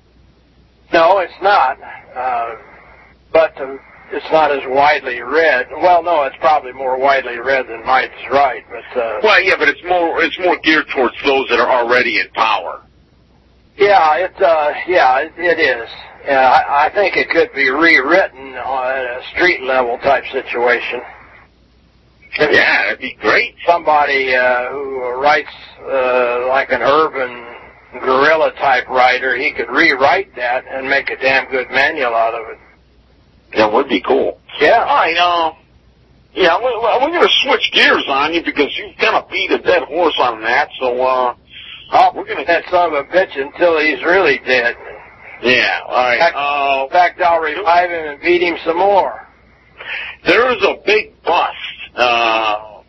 No, it's not. Uh, but uh, it's not as widely read. Well, no, it's probably more widely read than is Right. But uh, Well, yeah, but it's more it's more geared towards those that are already in power. yeah, it uh, yeah, it, it is. Yeah, I, I think it could be rewritten on a street level type situation. If Yeah, that'd be great. somebody uh, who writes uh, like an urban guerrilla type writer, he could rewrite that and make a damn good manual out of it. That would be cool. Yeah. All right, uh, yeah, we're, we're going to switch gears on you because you've kind of beat a dead horse on that. So, uh, I'll We're gonna- that son of a bitch until he's really dead. yeah, all right. Uh, In fact, I'll revive him and beat him some more. there is a big bust. Uh,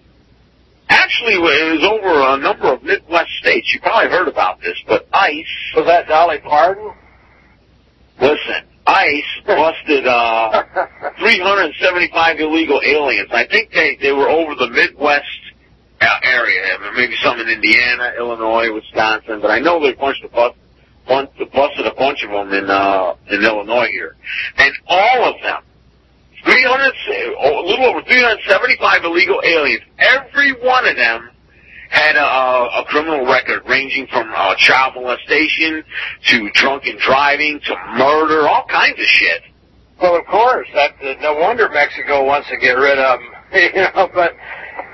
actually, it was over a number of Midwest states. You probably heard about this, but ICE, Was that Dolly Parton? listen, ICE busted uh, 375 illegal aliens. I think they they were over the Midwest area, maybe some in Indiana, Illinois, Wisconsin, but I know they punched a bus, bun- busted a bunch of them in uh, in Illinois here, and all of them. 300, oh, a little over 375 illegal aliens. Every one of them had a, a criminal record ranging from uh, child molestation to drunken driving to murder, all kinds of shit. Well, of course. That no wonder Mexico wants to get rid of them. You know, but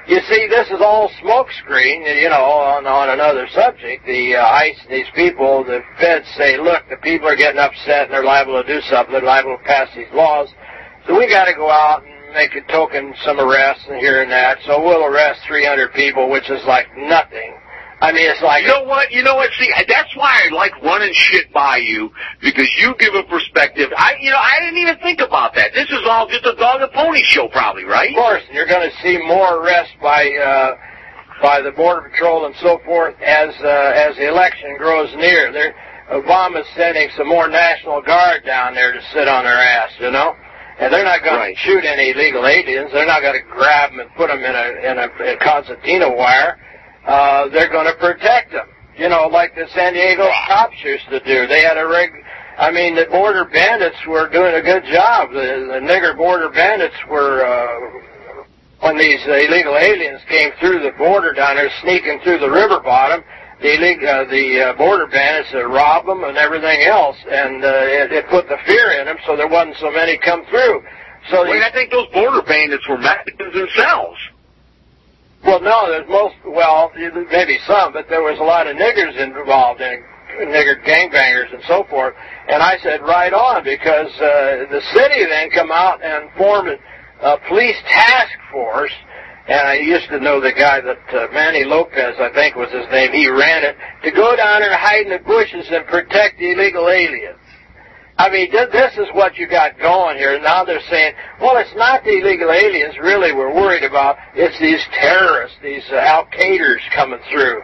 you see, this is all smokescreen. You know, on on another subject, the uh, ICE, these people, the feds say, look, the people are getting upset and they're liable to do something. They're liable to pass these laws. So we got to go out and make a token some arrests and here and that. So we'll arrest 300 people, which is like nothing. I mean, it's like You know what? You know what? See, that's why I like running shit by you because you give a perspective. I, you know, I didn't even think about that. This is all just a dog and pony show, probably, right? Of course, and you're going to see more arrests by uh, by the border patrol and so forth as uh, as the election grows near. There, Obama's sending some more National Guard down there to sit on their ass, you know. And they're not going Right. to shoot any illegal aliens. They're not going to grab them and put them in a in a, a concertina wire. Uh, they're going to protect them. You know, like the San Diego cops used to do. They had a reg. I mean, the border bandits were doing a good job. The, the nigger border bandits were. Uh, when these illegal aliens came through the border down there, sneaking through the river bottom, the uh, the uh, border bandits uh, robbed them and everything else, and uh, it, it put the fear in them, so there wasn't so many come through. So Wait, these, I think those border bandits were Mexicans themselves. well, no, there's most, well, maybe some, but there was a lot of niggers involved in it, nigger gangbangers and so forth. And I said, right on, because uh, the city then come out and formed a a police task force. And I used to know the guy that uh, Manny Lopez, I think was his name. He ran it to go down and hide in the bushes and protect the illegal aliens. I mean, th- this is what you got going here. Now they're saying, well, it's not the illegal aliens really we're worried about. It's these terrorists, these uh, Al Qaeders coming through.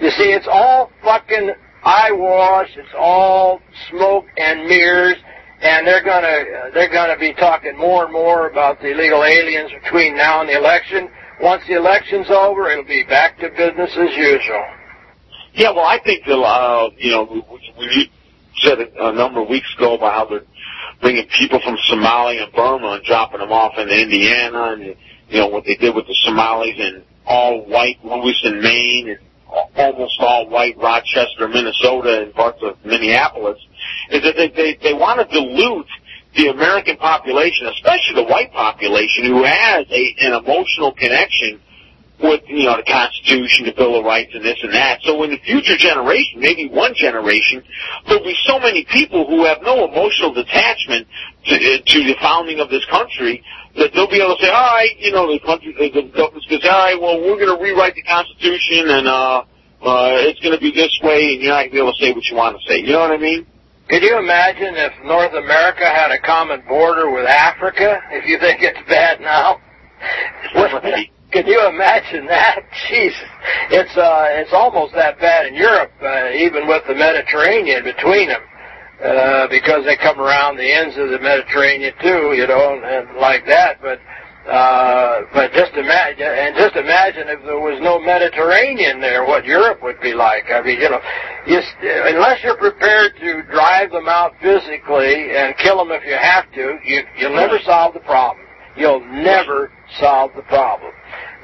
You see, it's all fucking eyewash. It's all smoke and mirrors, and they're gonna uh, they're gonna be talking more and more about the illegal aliens between now and the election. Once the election's over, it'll be back to business as usual. Yeah, well, I think the uh, you know we, we said a, number of weeks ago about how they're bringing people from Somalia and Burma and dropping them off in Indiana, and you know what they did with the Somalis and all white Lewiston, Maine, and almost all white Rochester, Minnesota, and parts of Minneapolis, is that they they, they want to dilute the American population, especially the white population, who has a, an emotional connection with you know the Constitution, the Bill of Rights, and this and that. So in the future generation, maybe one generation, there'll be so many people who have no emotional detachment to, to the founding of this country that they'll be able to say, all right, you know, the country, the the government says, all right, well, we're going to rewrite the Constitution, and uh, uh, it's going to be this way, and you're not going to be able to say what you want to say. You know what I mean? Could you imagine if North America had a common border with Africa? If you think it's bad now, could you imagine that? Jesus, it's uh, it's almost that bad in Europe, uh, even with the Mediterranean between them, uh, because they come around the ends of the Mediterranean too, you know, and, and like that. But uh, but just imagine, and just imagine if there was no Mediterranean there, what Europe would be like. I mean, you know, you, unless you're prepared to drive them out physically and kill them if you have to, you, you'll never solve the problem. You'll never solve the problem.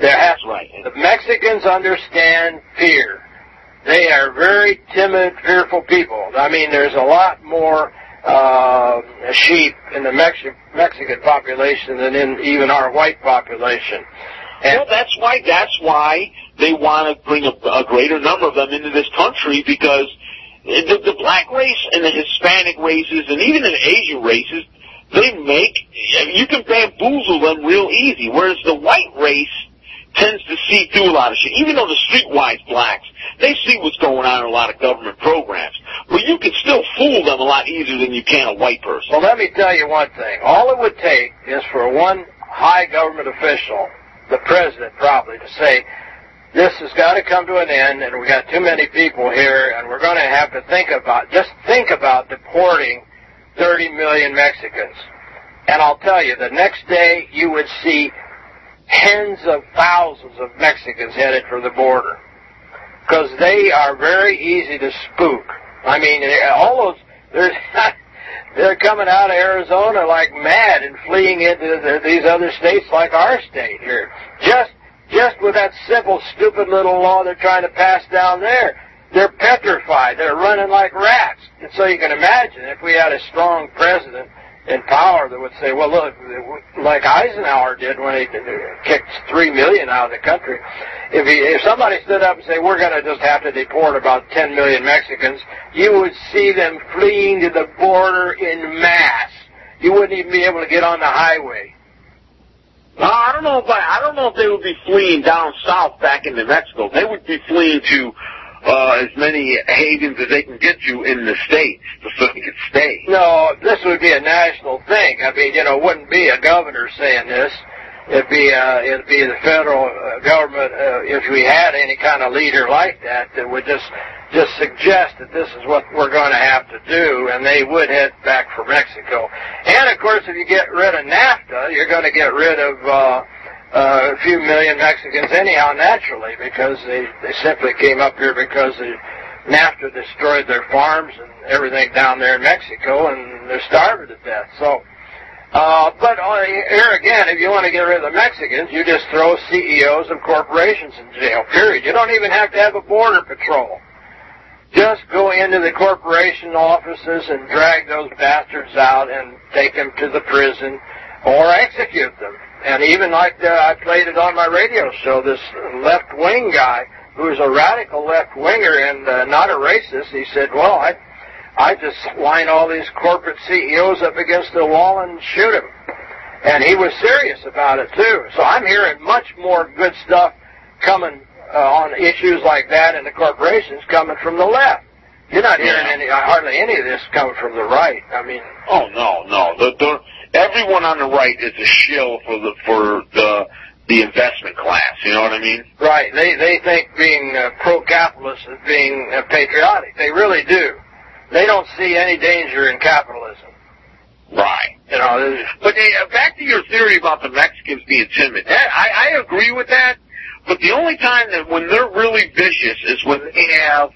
There has right. the Mexicans understand fear. They are very timid, fearful people. I mean, there's a lot more uh, sheep in the Mexi- Mexican population than in even our white population. And well, that's why that's why they want to bring a, a greater number of them into this country because the, the black race and the Hispanic races and even the Asian races they make you can bamboozle them real easy, whereas the white race tends to see through a lot of shit. Even though the streetwise blacks, they see what's going on in a lot of government programs, but you can still fool them a lot easier than you can a white person. Well, let me tell you one thing. All it would take is for one high government official, the president probably, to say, this has got to come to an end, and we got too many people here, and we're going to have to think about, just think about deporting 30 million Mexicans. And I'll tell you, the next day you would see tens of thousands of Mexicans headed for the border. Because they are very easy to spook. I mean, all those, there's, they're coming out of Arizona like mad and fleeing into the, these other states like our state here. Just, just with that simple, stupid little law they're trying to pass down there. They're petrified. They're running like rats. And so you can imagine if we had a strong president in power that would say, well, look, like Eisenhower did when he kicked three million out of the country. If he, if somebody stood up and say, we're going to just have to deport about 10 million Mexicans, you would see them fleeing to the border in mass. You wouldn't even be able to get on the highway. No, I don't know if I, I don't know if they would be fleeing down south back into Mexico. They would be fleeing to uh, as many havens as they can get to in the states so they could stay. No, this would be a national thing. I mean, you know, it wouldn't be a governor saying this. it'd be uh, it'd be the federal uh, government uh, if we had any kind of leader like that that would just just suggest that this is what we're going to have to do, and they would head back for Mexico. And of course, if you get rid of NAFTA, you're going to get rid of uh, uh, a few million Mexicans anyhow, naturally, because they they simply came up here because the NAFTA destroyed their farms and everything down there in Mexico, and they're starving to death. So. Uh, but here again, if you want to get rid of the Mexicans, you just throw CEOs of corporations in jail. Period. You don't even have to have a border patrol. Just go into the corporation offices and drag those bastards out and take them to the prison or execute them. And even like the, I played it on my radio show, this left wing guy who's a radical left winger and uh, not a racist, he said, "Well, I I just line all these corporate CEOs up against the wall and shoot them." And he was serious about it too. So I'm hearing much more good stuff coming uh, on issues like that in the corporations coming from the left. You're not hearing Yeah. any hardly any of this coming from the right. I mean, Oh no, no. The, the, everyone on the right is a shill for the for the the investment class. You know what I mean? right? They they think being uh, pro-capitalist is being uh, patriotic. They really do. They don't see any danger in capitalism. Right. You know, But uh, back to your theory about the Mexicans being timid. That, I, I agree with that. But the only time that when they're really vicious is when they have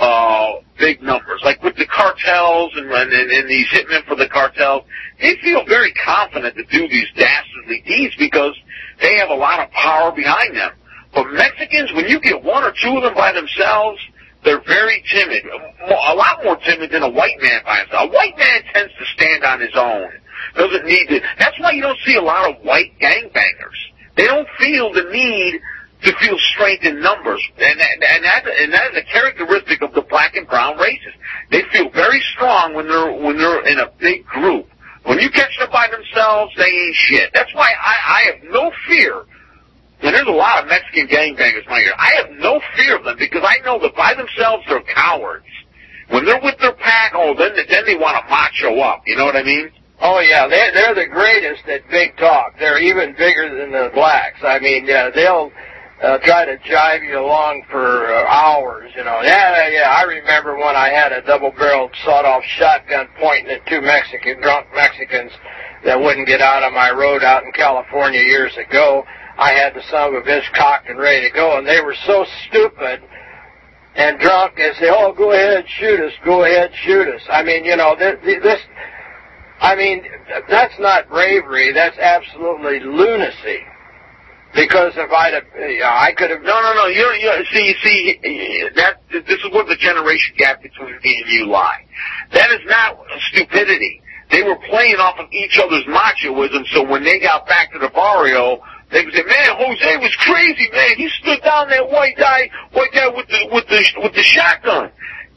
uh, big numbers, like with the cartels and, and, and these hitmen for the cartels. They feel very confident to do these dastardly deeds because they have a lot of power behind them. But Mexicans, when you get one or two of them by themselves, they're very timid. A lot more timid than a white man by himself. A white man tends to stand on his own. Doesn't need to. That's why you don't see a lot of white gangbangers. They don't feel the need to feel strength in numbers, and that, and that and that is a characteristic of the black and brown races. They feel very strong when they're when they're in a big group. When you catch them by themselves, they ain't shit. That's why I, I have no fear. And there's a lot of Mexican gangbangers my here. I have no fear of them because I know that by themselves they're cowards. When they're with their pack, oh, then then they want to macho up. You know what I mean? Oh yeah, they're they're the greatest at big talk. They're even bigger than the blacks. I mean, yeah, they'll uh, try to jive you along for uh, hours. You know, yeah, yeah. I remember when I had a double-barreled sawed-off shotgun pointing at two Mexican drunk Mexicans that wouldn't get out on my road out in California years ago. I had the son of a bitch cocked and ready to go, and they were so stupid and drunk and say, "Oh, go ahead, shoot us. Go ahead, shoot us." I mean, you know, this. this I mean, that's not bravery. That's absolutely lunacy. Because if I'd have, I could have. No, no, no. You're, you're see, see, that this is where the generation gap between me and you lie. That is not stupidity. They were playing off of each other's machoism. So when they got back to the barrio, they would say, "Man, Jose was crazy, man. He stood down that white guy, white guy with the with the with the shotgun."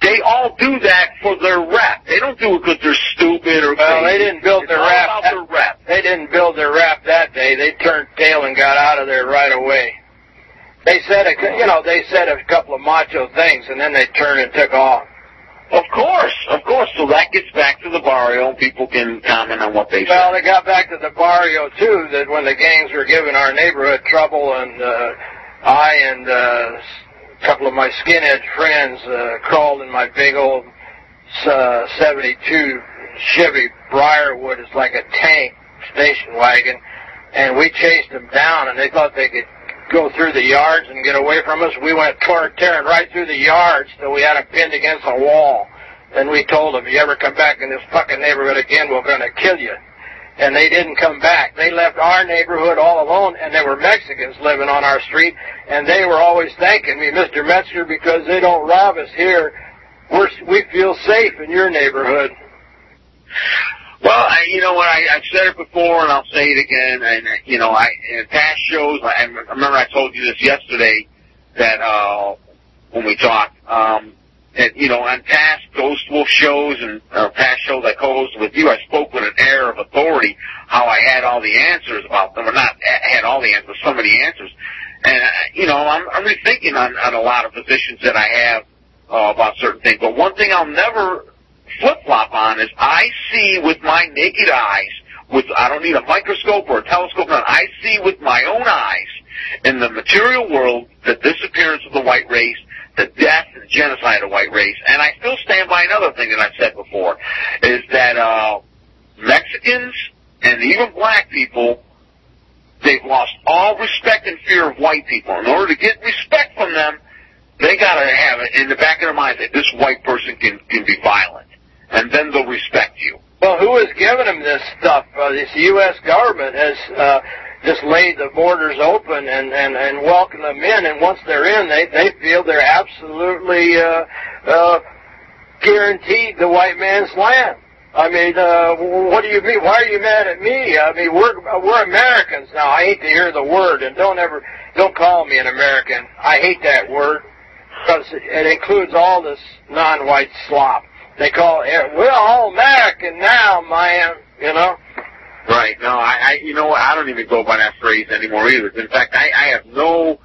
They all do that for their rep. They don't do it because they're stupid or Well, crazy. they didn't build It's their rap. about their rep. They didn't build their rap that day. They turned tail and got out of there right away. They said, a, you know, they said a couple of macho things, and then they turned and took off. Of course, of course. So that gets back to the barrio, and people can comment on what they Well, say. they got back to the barrio too. That when the gangs were giving our neighborhood trouble, and uh, I and uh, couple of my skinhead friends uh, crawled in my big old uh, '72 Chevy Brookwood. It's like a tank station wagon, and we chased them down, and they thought they could go through the yards and get away from us. We went tor- tearing right through the yards till we had them pinned against a wall. Then we told them, if you ever come back in this fucking neighborhood again, we're going to kill you. And they didn't come back. They left our neighborhood all alone, and there were Mexicans living on our street, and they were always thanking me, Mr. Metzger, because they don't rob us here. We're, we feel safe in your neighborhood. Well, I, you know what? I, I've said it before, and I'll say it again. And uh, you know, I in past shows, I, I remember I told you this yesterday that uh, when we talked, um, that you know, on past Ghost Wolf shows and uh, past shows I co-hosted with you, I spoke with an air of authority how I had all the answers about them, or not had all the answers, some of the answers. And uh, you know, I'm, I'm rethinking on, on a lot of positions that I have uh, about certain things. But one thing I'll never flip flop on is I see with my naked eyes with, I don't need a microscope or a telescope, none. I see with my own eyes in the material world the disappearance of the white race, the death and genocide of the white race. And I still stand by another thing that I've said before, is that, uh, Mexicans and even black people, they've lost all respect and fear of white people. In order to get respect from them, they gotta have it in the back of their mind that this white person can, can be violent. And then they'll respect you. Well, who has given them this stuff? Uh, this U.S. government has uh, just laid the borders open and, and, and welcomed them in, and once they're in, they, they feel they're absolutely uh, uh, guaranteed the white man's land. I mean, uh, what do you mean? Why are you mad at me? I mean, we're we're Americans now. I hate to hear the word, and don't ever don't call me an American. I hate that word because it includes all this non-white slop. They call it, we're all American now, man. You know. Right. No, I, I you know? I don't even go by that phrase anymore either. In fact, I, I have no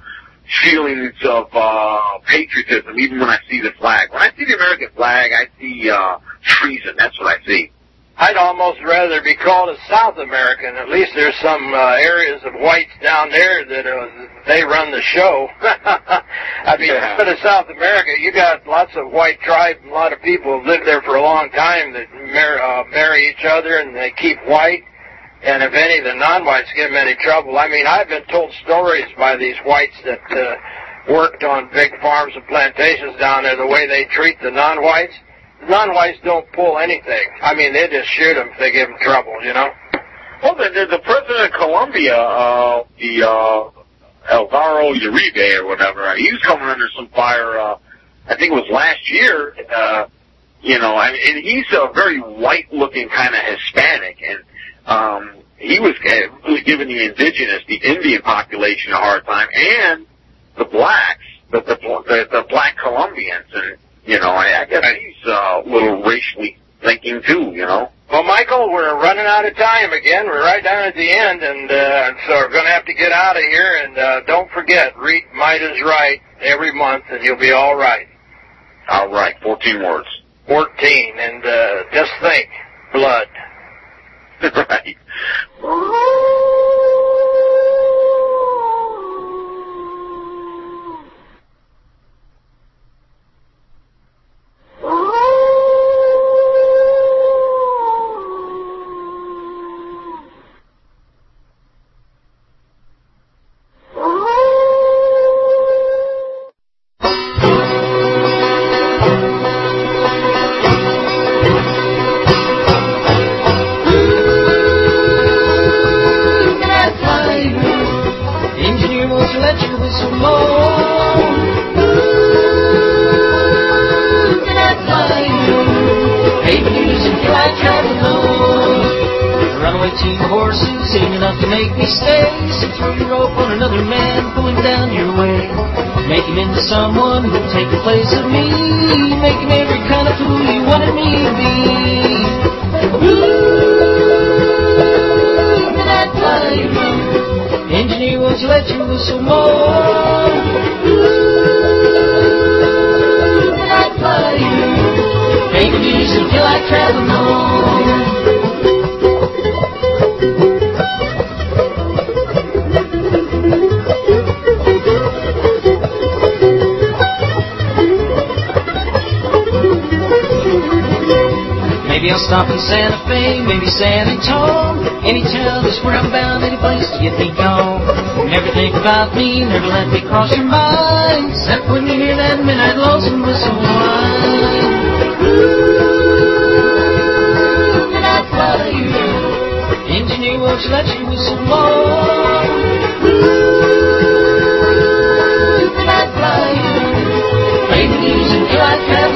feelings of uh patriotism even when I see the flag. When I see the American flag, I see uh treason. That's what I see. I'd almost rather be called a South American. At least there's some uh, areas of whites down there that uh, they run the show. I mean, Yeah. instead of South America, you got lots of white tribes, and a lot of people have lived there for a long time that mar- uh, marry each other and they keep white. And if any of the non-whites give them any trouble, I mean, I've been told stories by these whites that uh, worked on big farms and plantations down there, the way they treat the non-whites. Non-whites don't pull anything. I mean, they just shoot them if they give them trouble, you know? Well, the, the, the president of Colombia, uh, the uh, Alvaro Uribe or whatever, he was coming under some fire. Uh, I think it was last year. Uh, you know, and, and he's a very white-looking kind of Hispanic, and um, he was really giving the indigenous, the Indian population a hard time, and the blacks, the the, the, the black Colombians, and you know, I, I guess he's uh, a little racially thinking too. You know. Well, Michael, we're running out of time again. We're right down at the end, and uh, so we're going to have to get out of here. And uh, don't forget, read Might is Right every month, and you'll be all right. All right, 14 words. 14, and uh, just think, blood. right. Oh. Won't you let whistle blow? Ooh, I fly you? Make music till I travel. Maybe I'll stop in Santa Fe, maybe San Antonio. Any town that's where I'm bound, any place you think of. Never think about me, never let me cross your mind. Except when you hear that midnight lonesome whistle whine. Ooh, and I tell you, engineer won't you let you whistle more. Ooh, and I tell you, baby, you should do I tell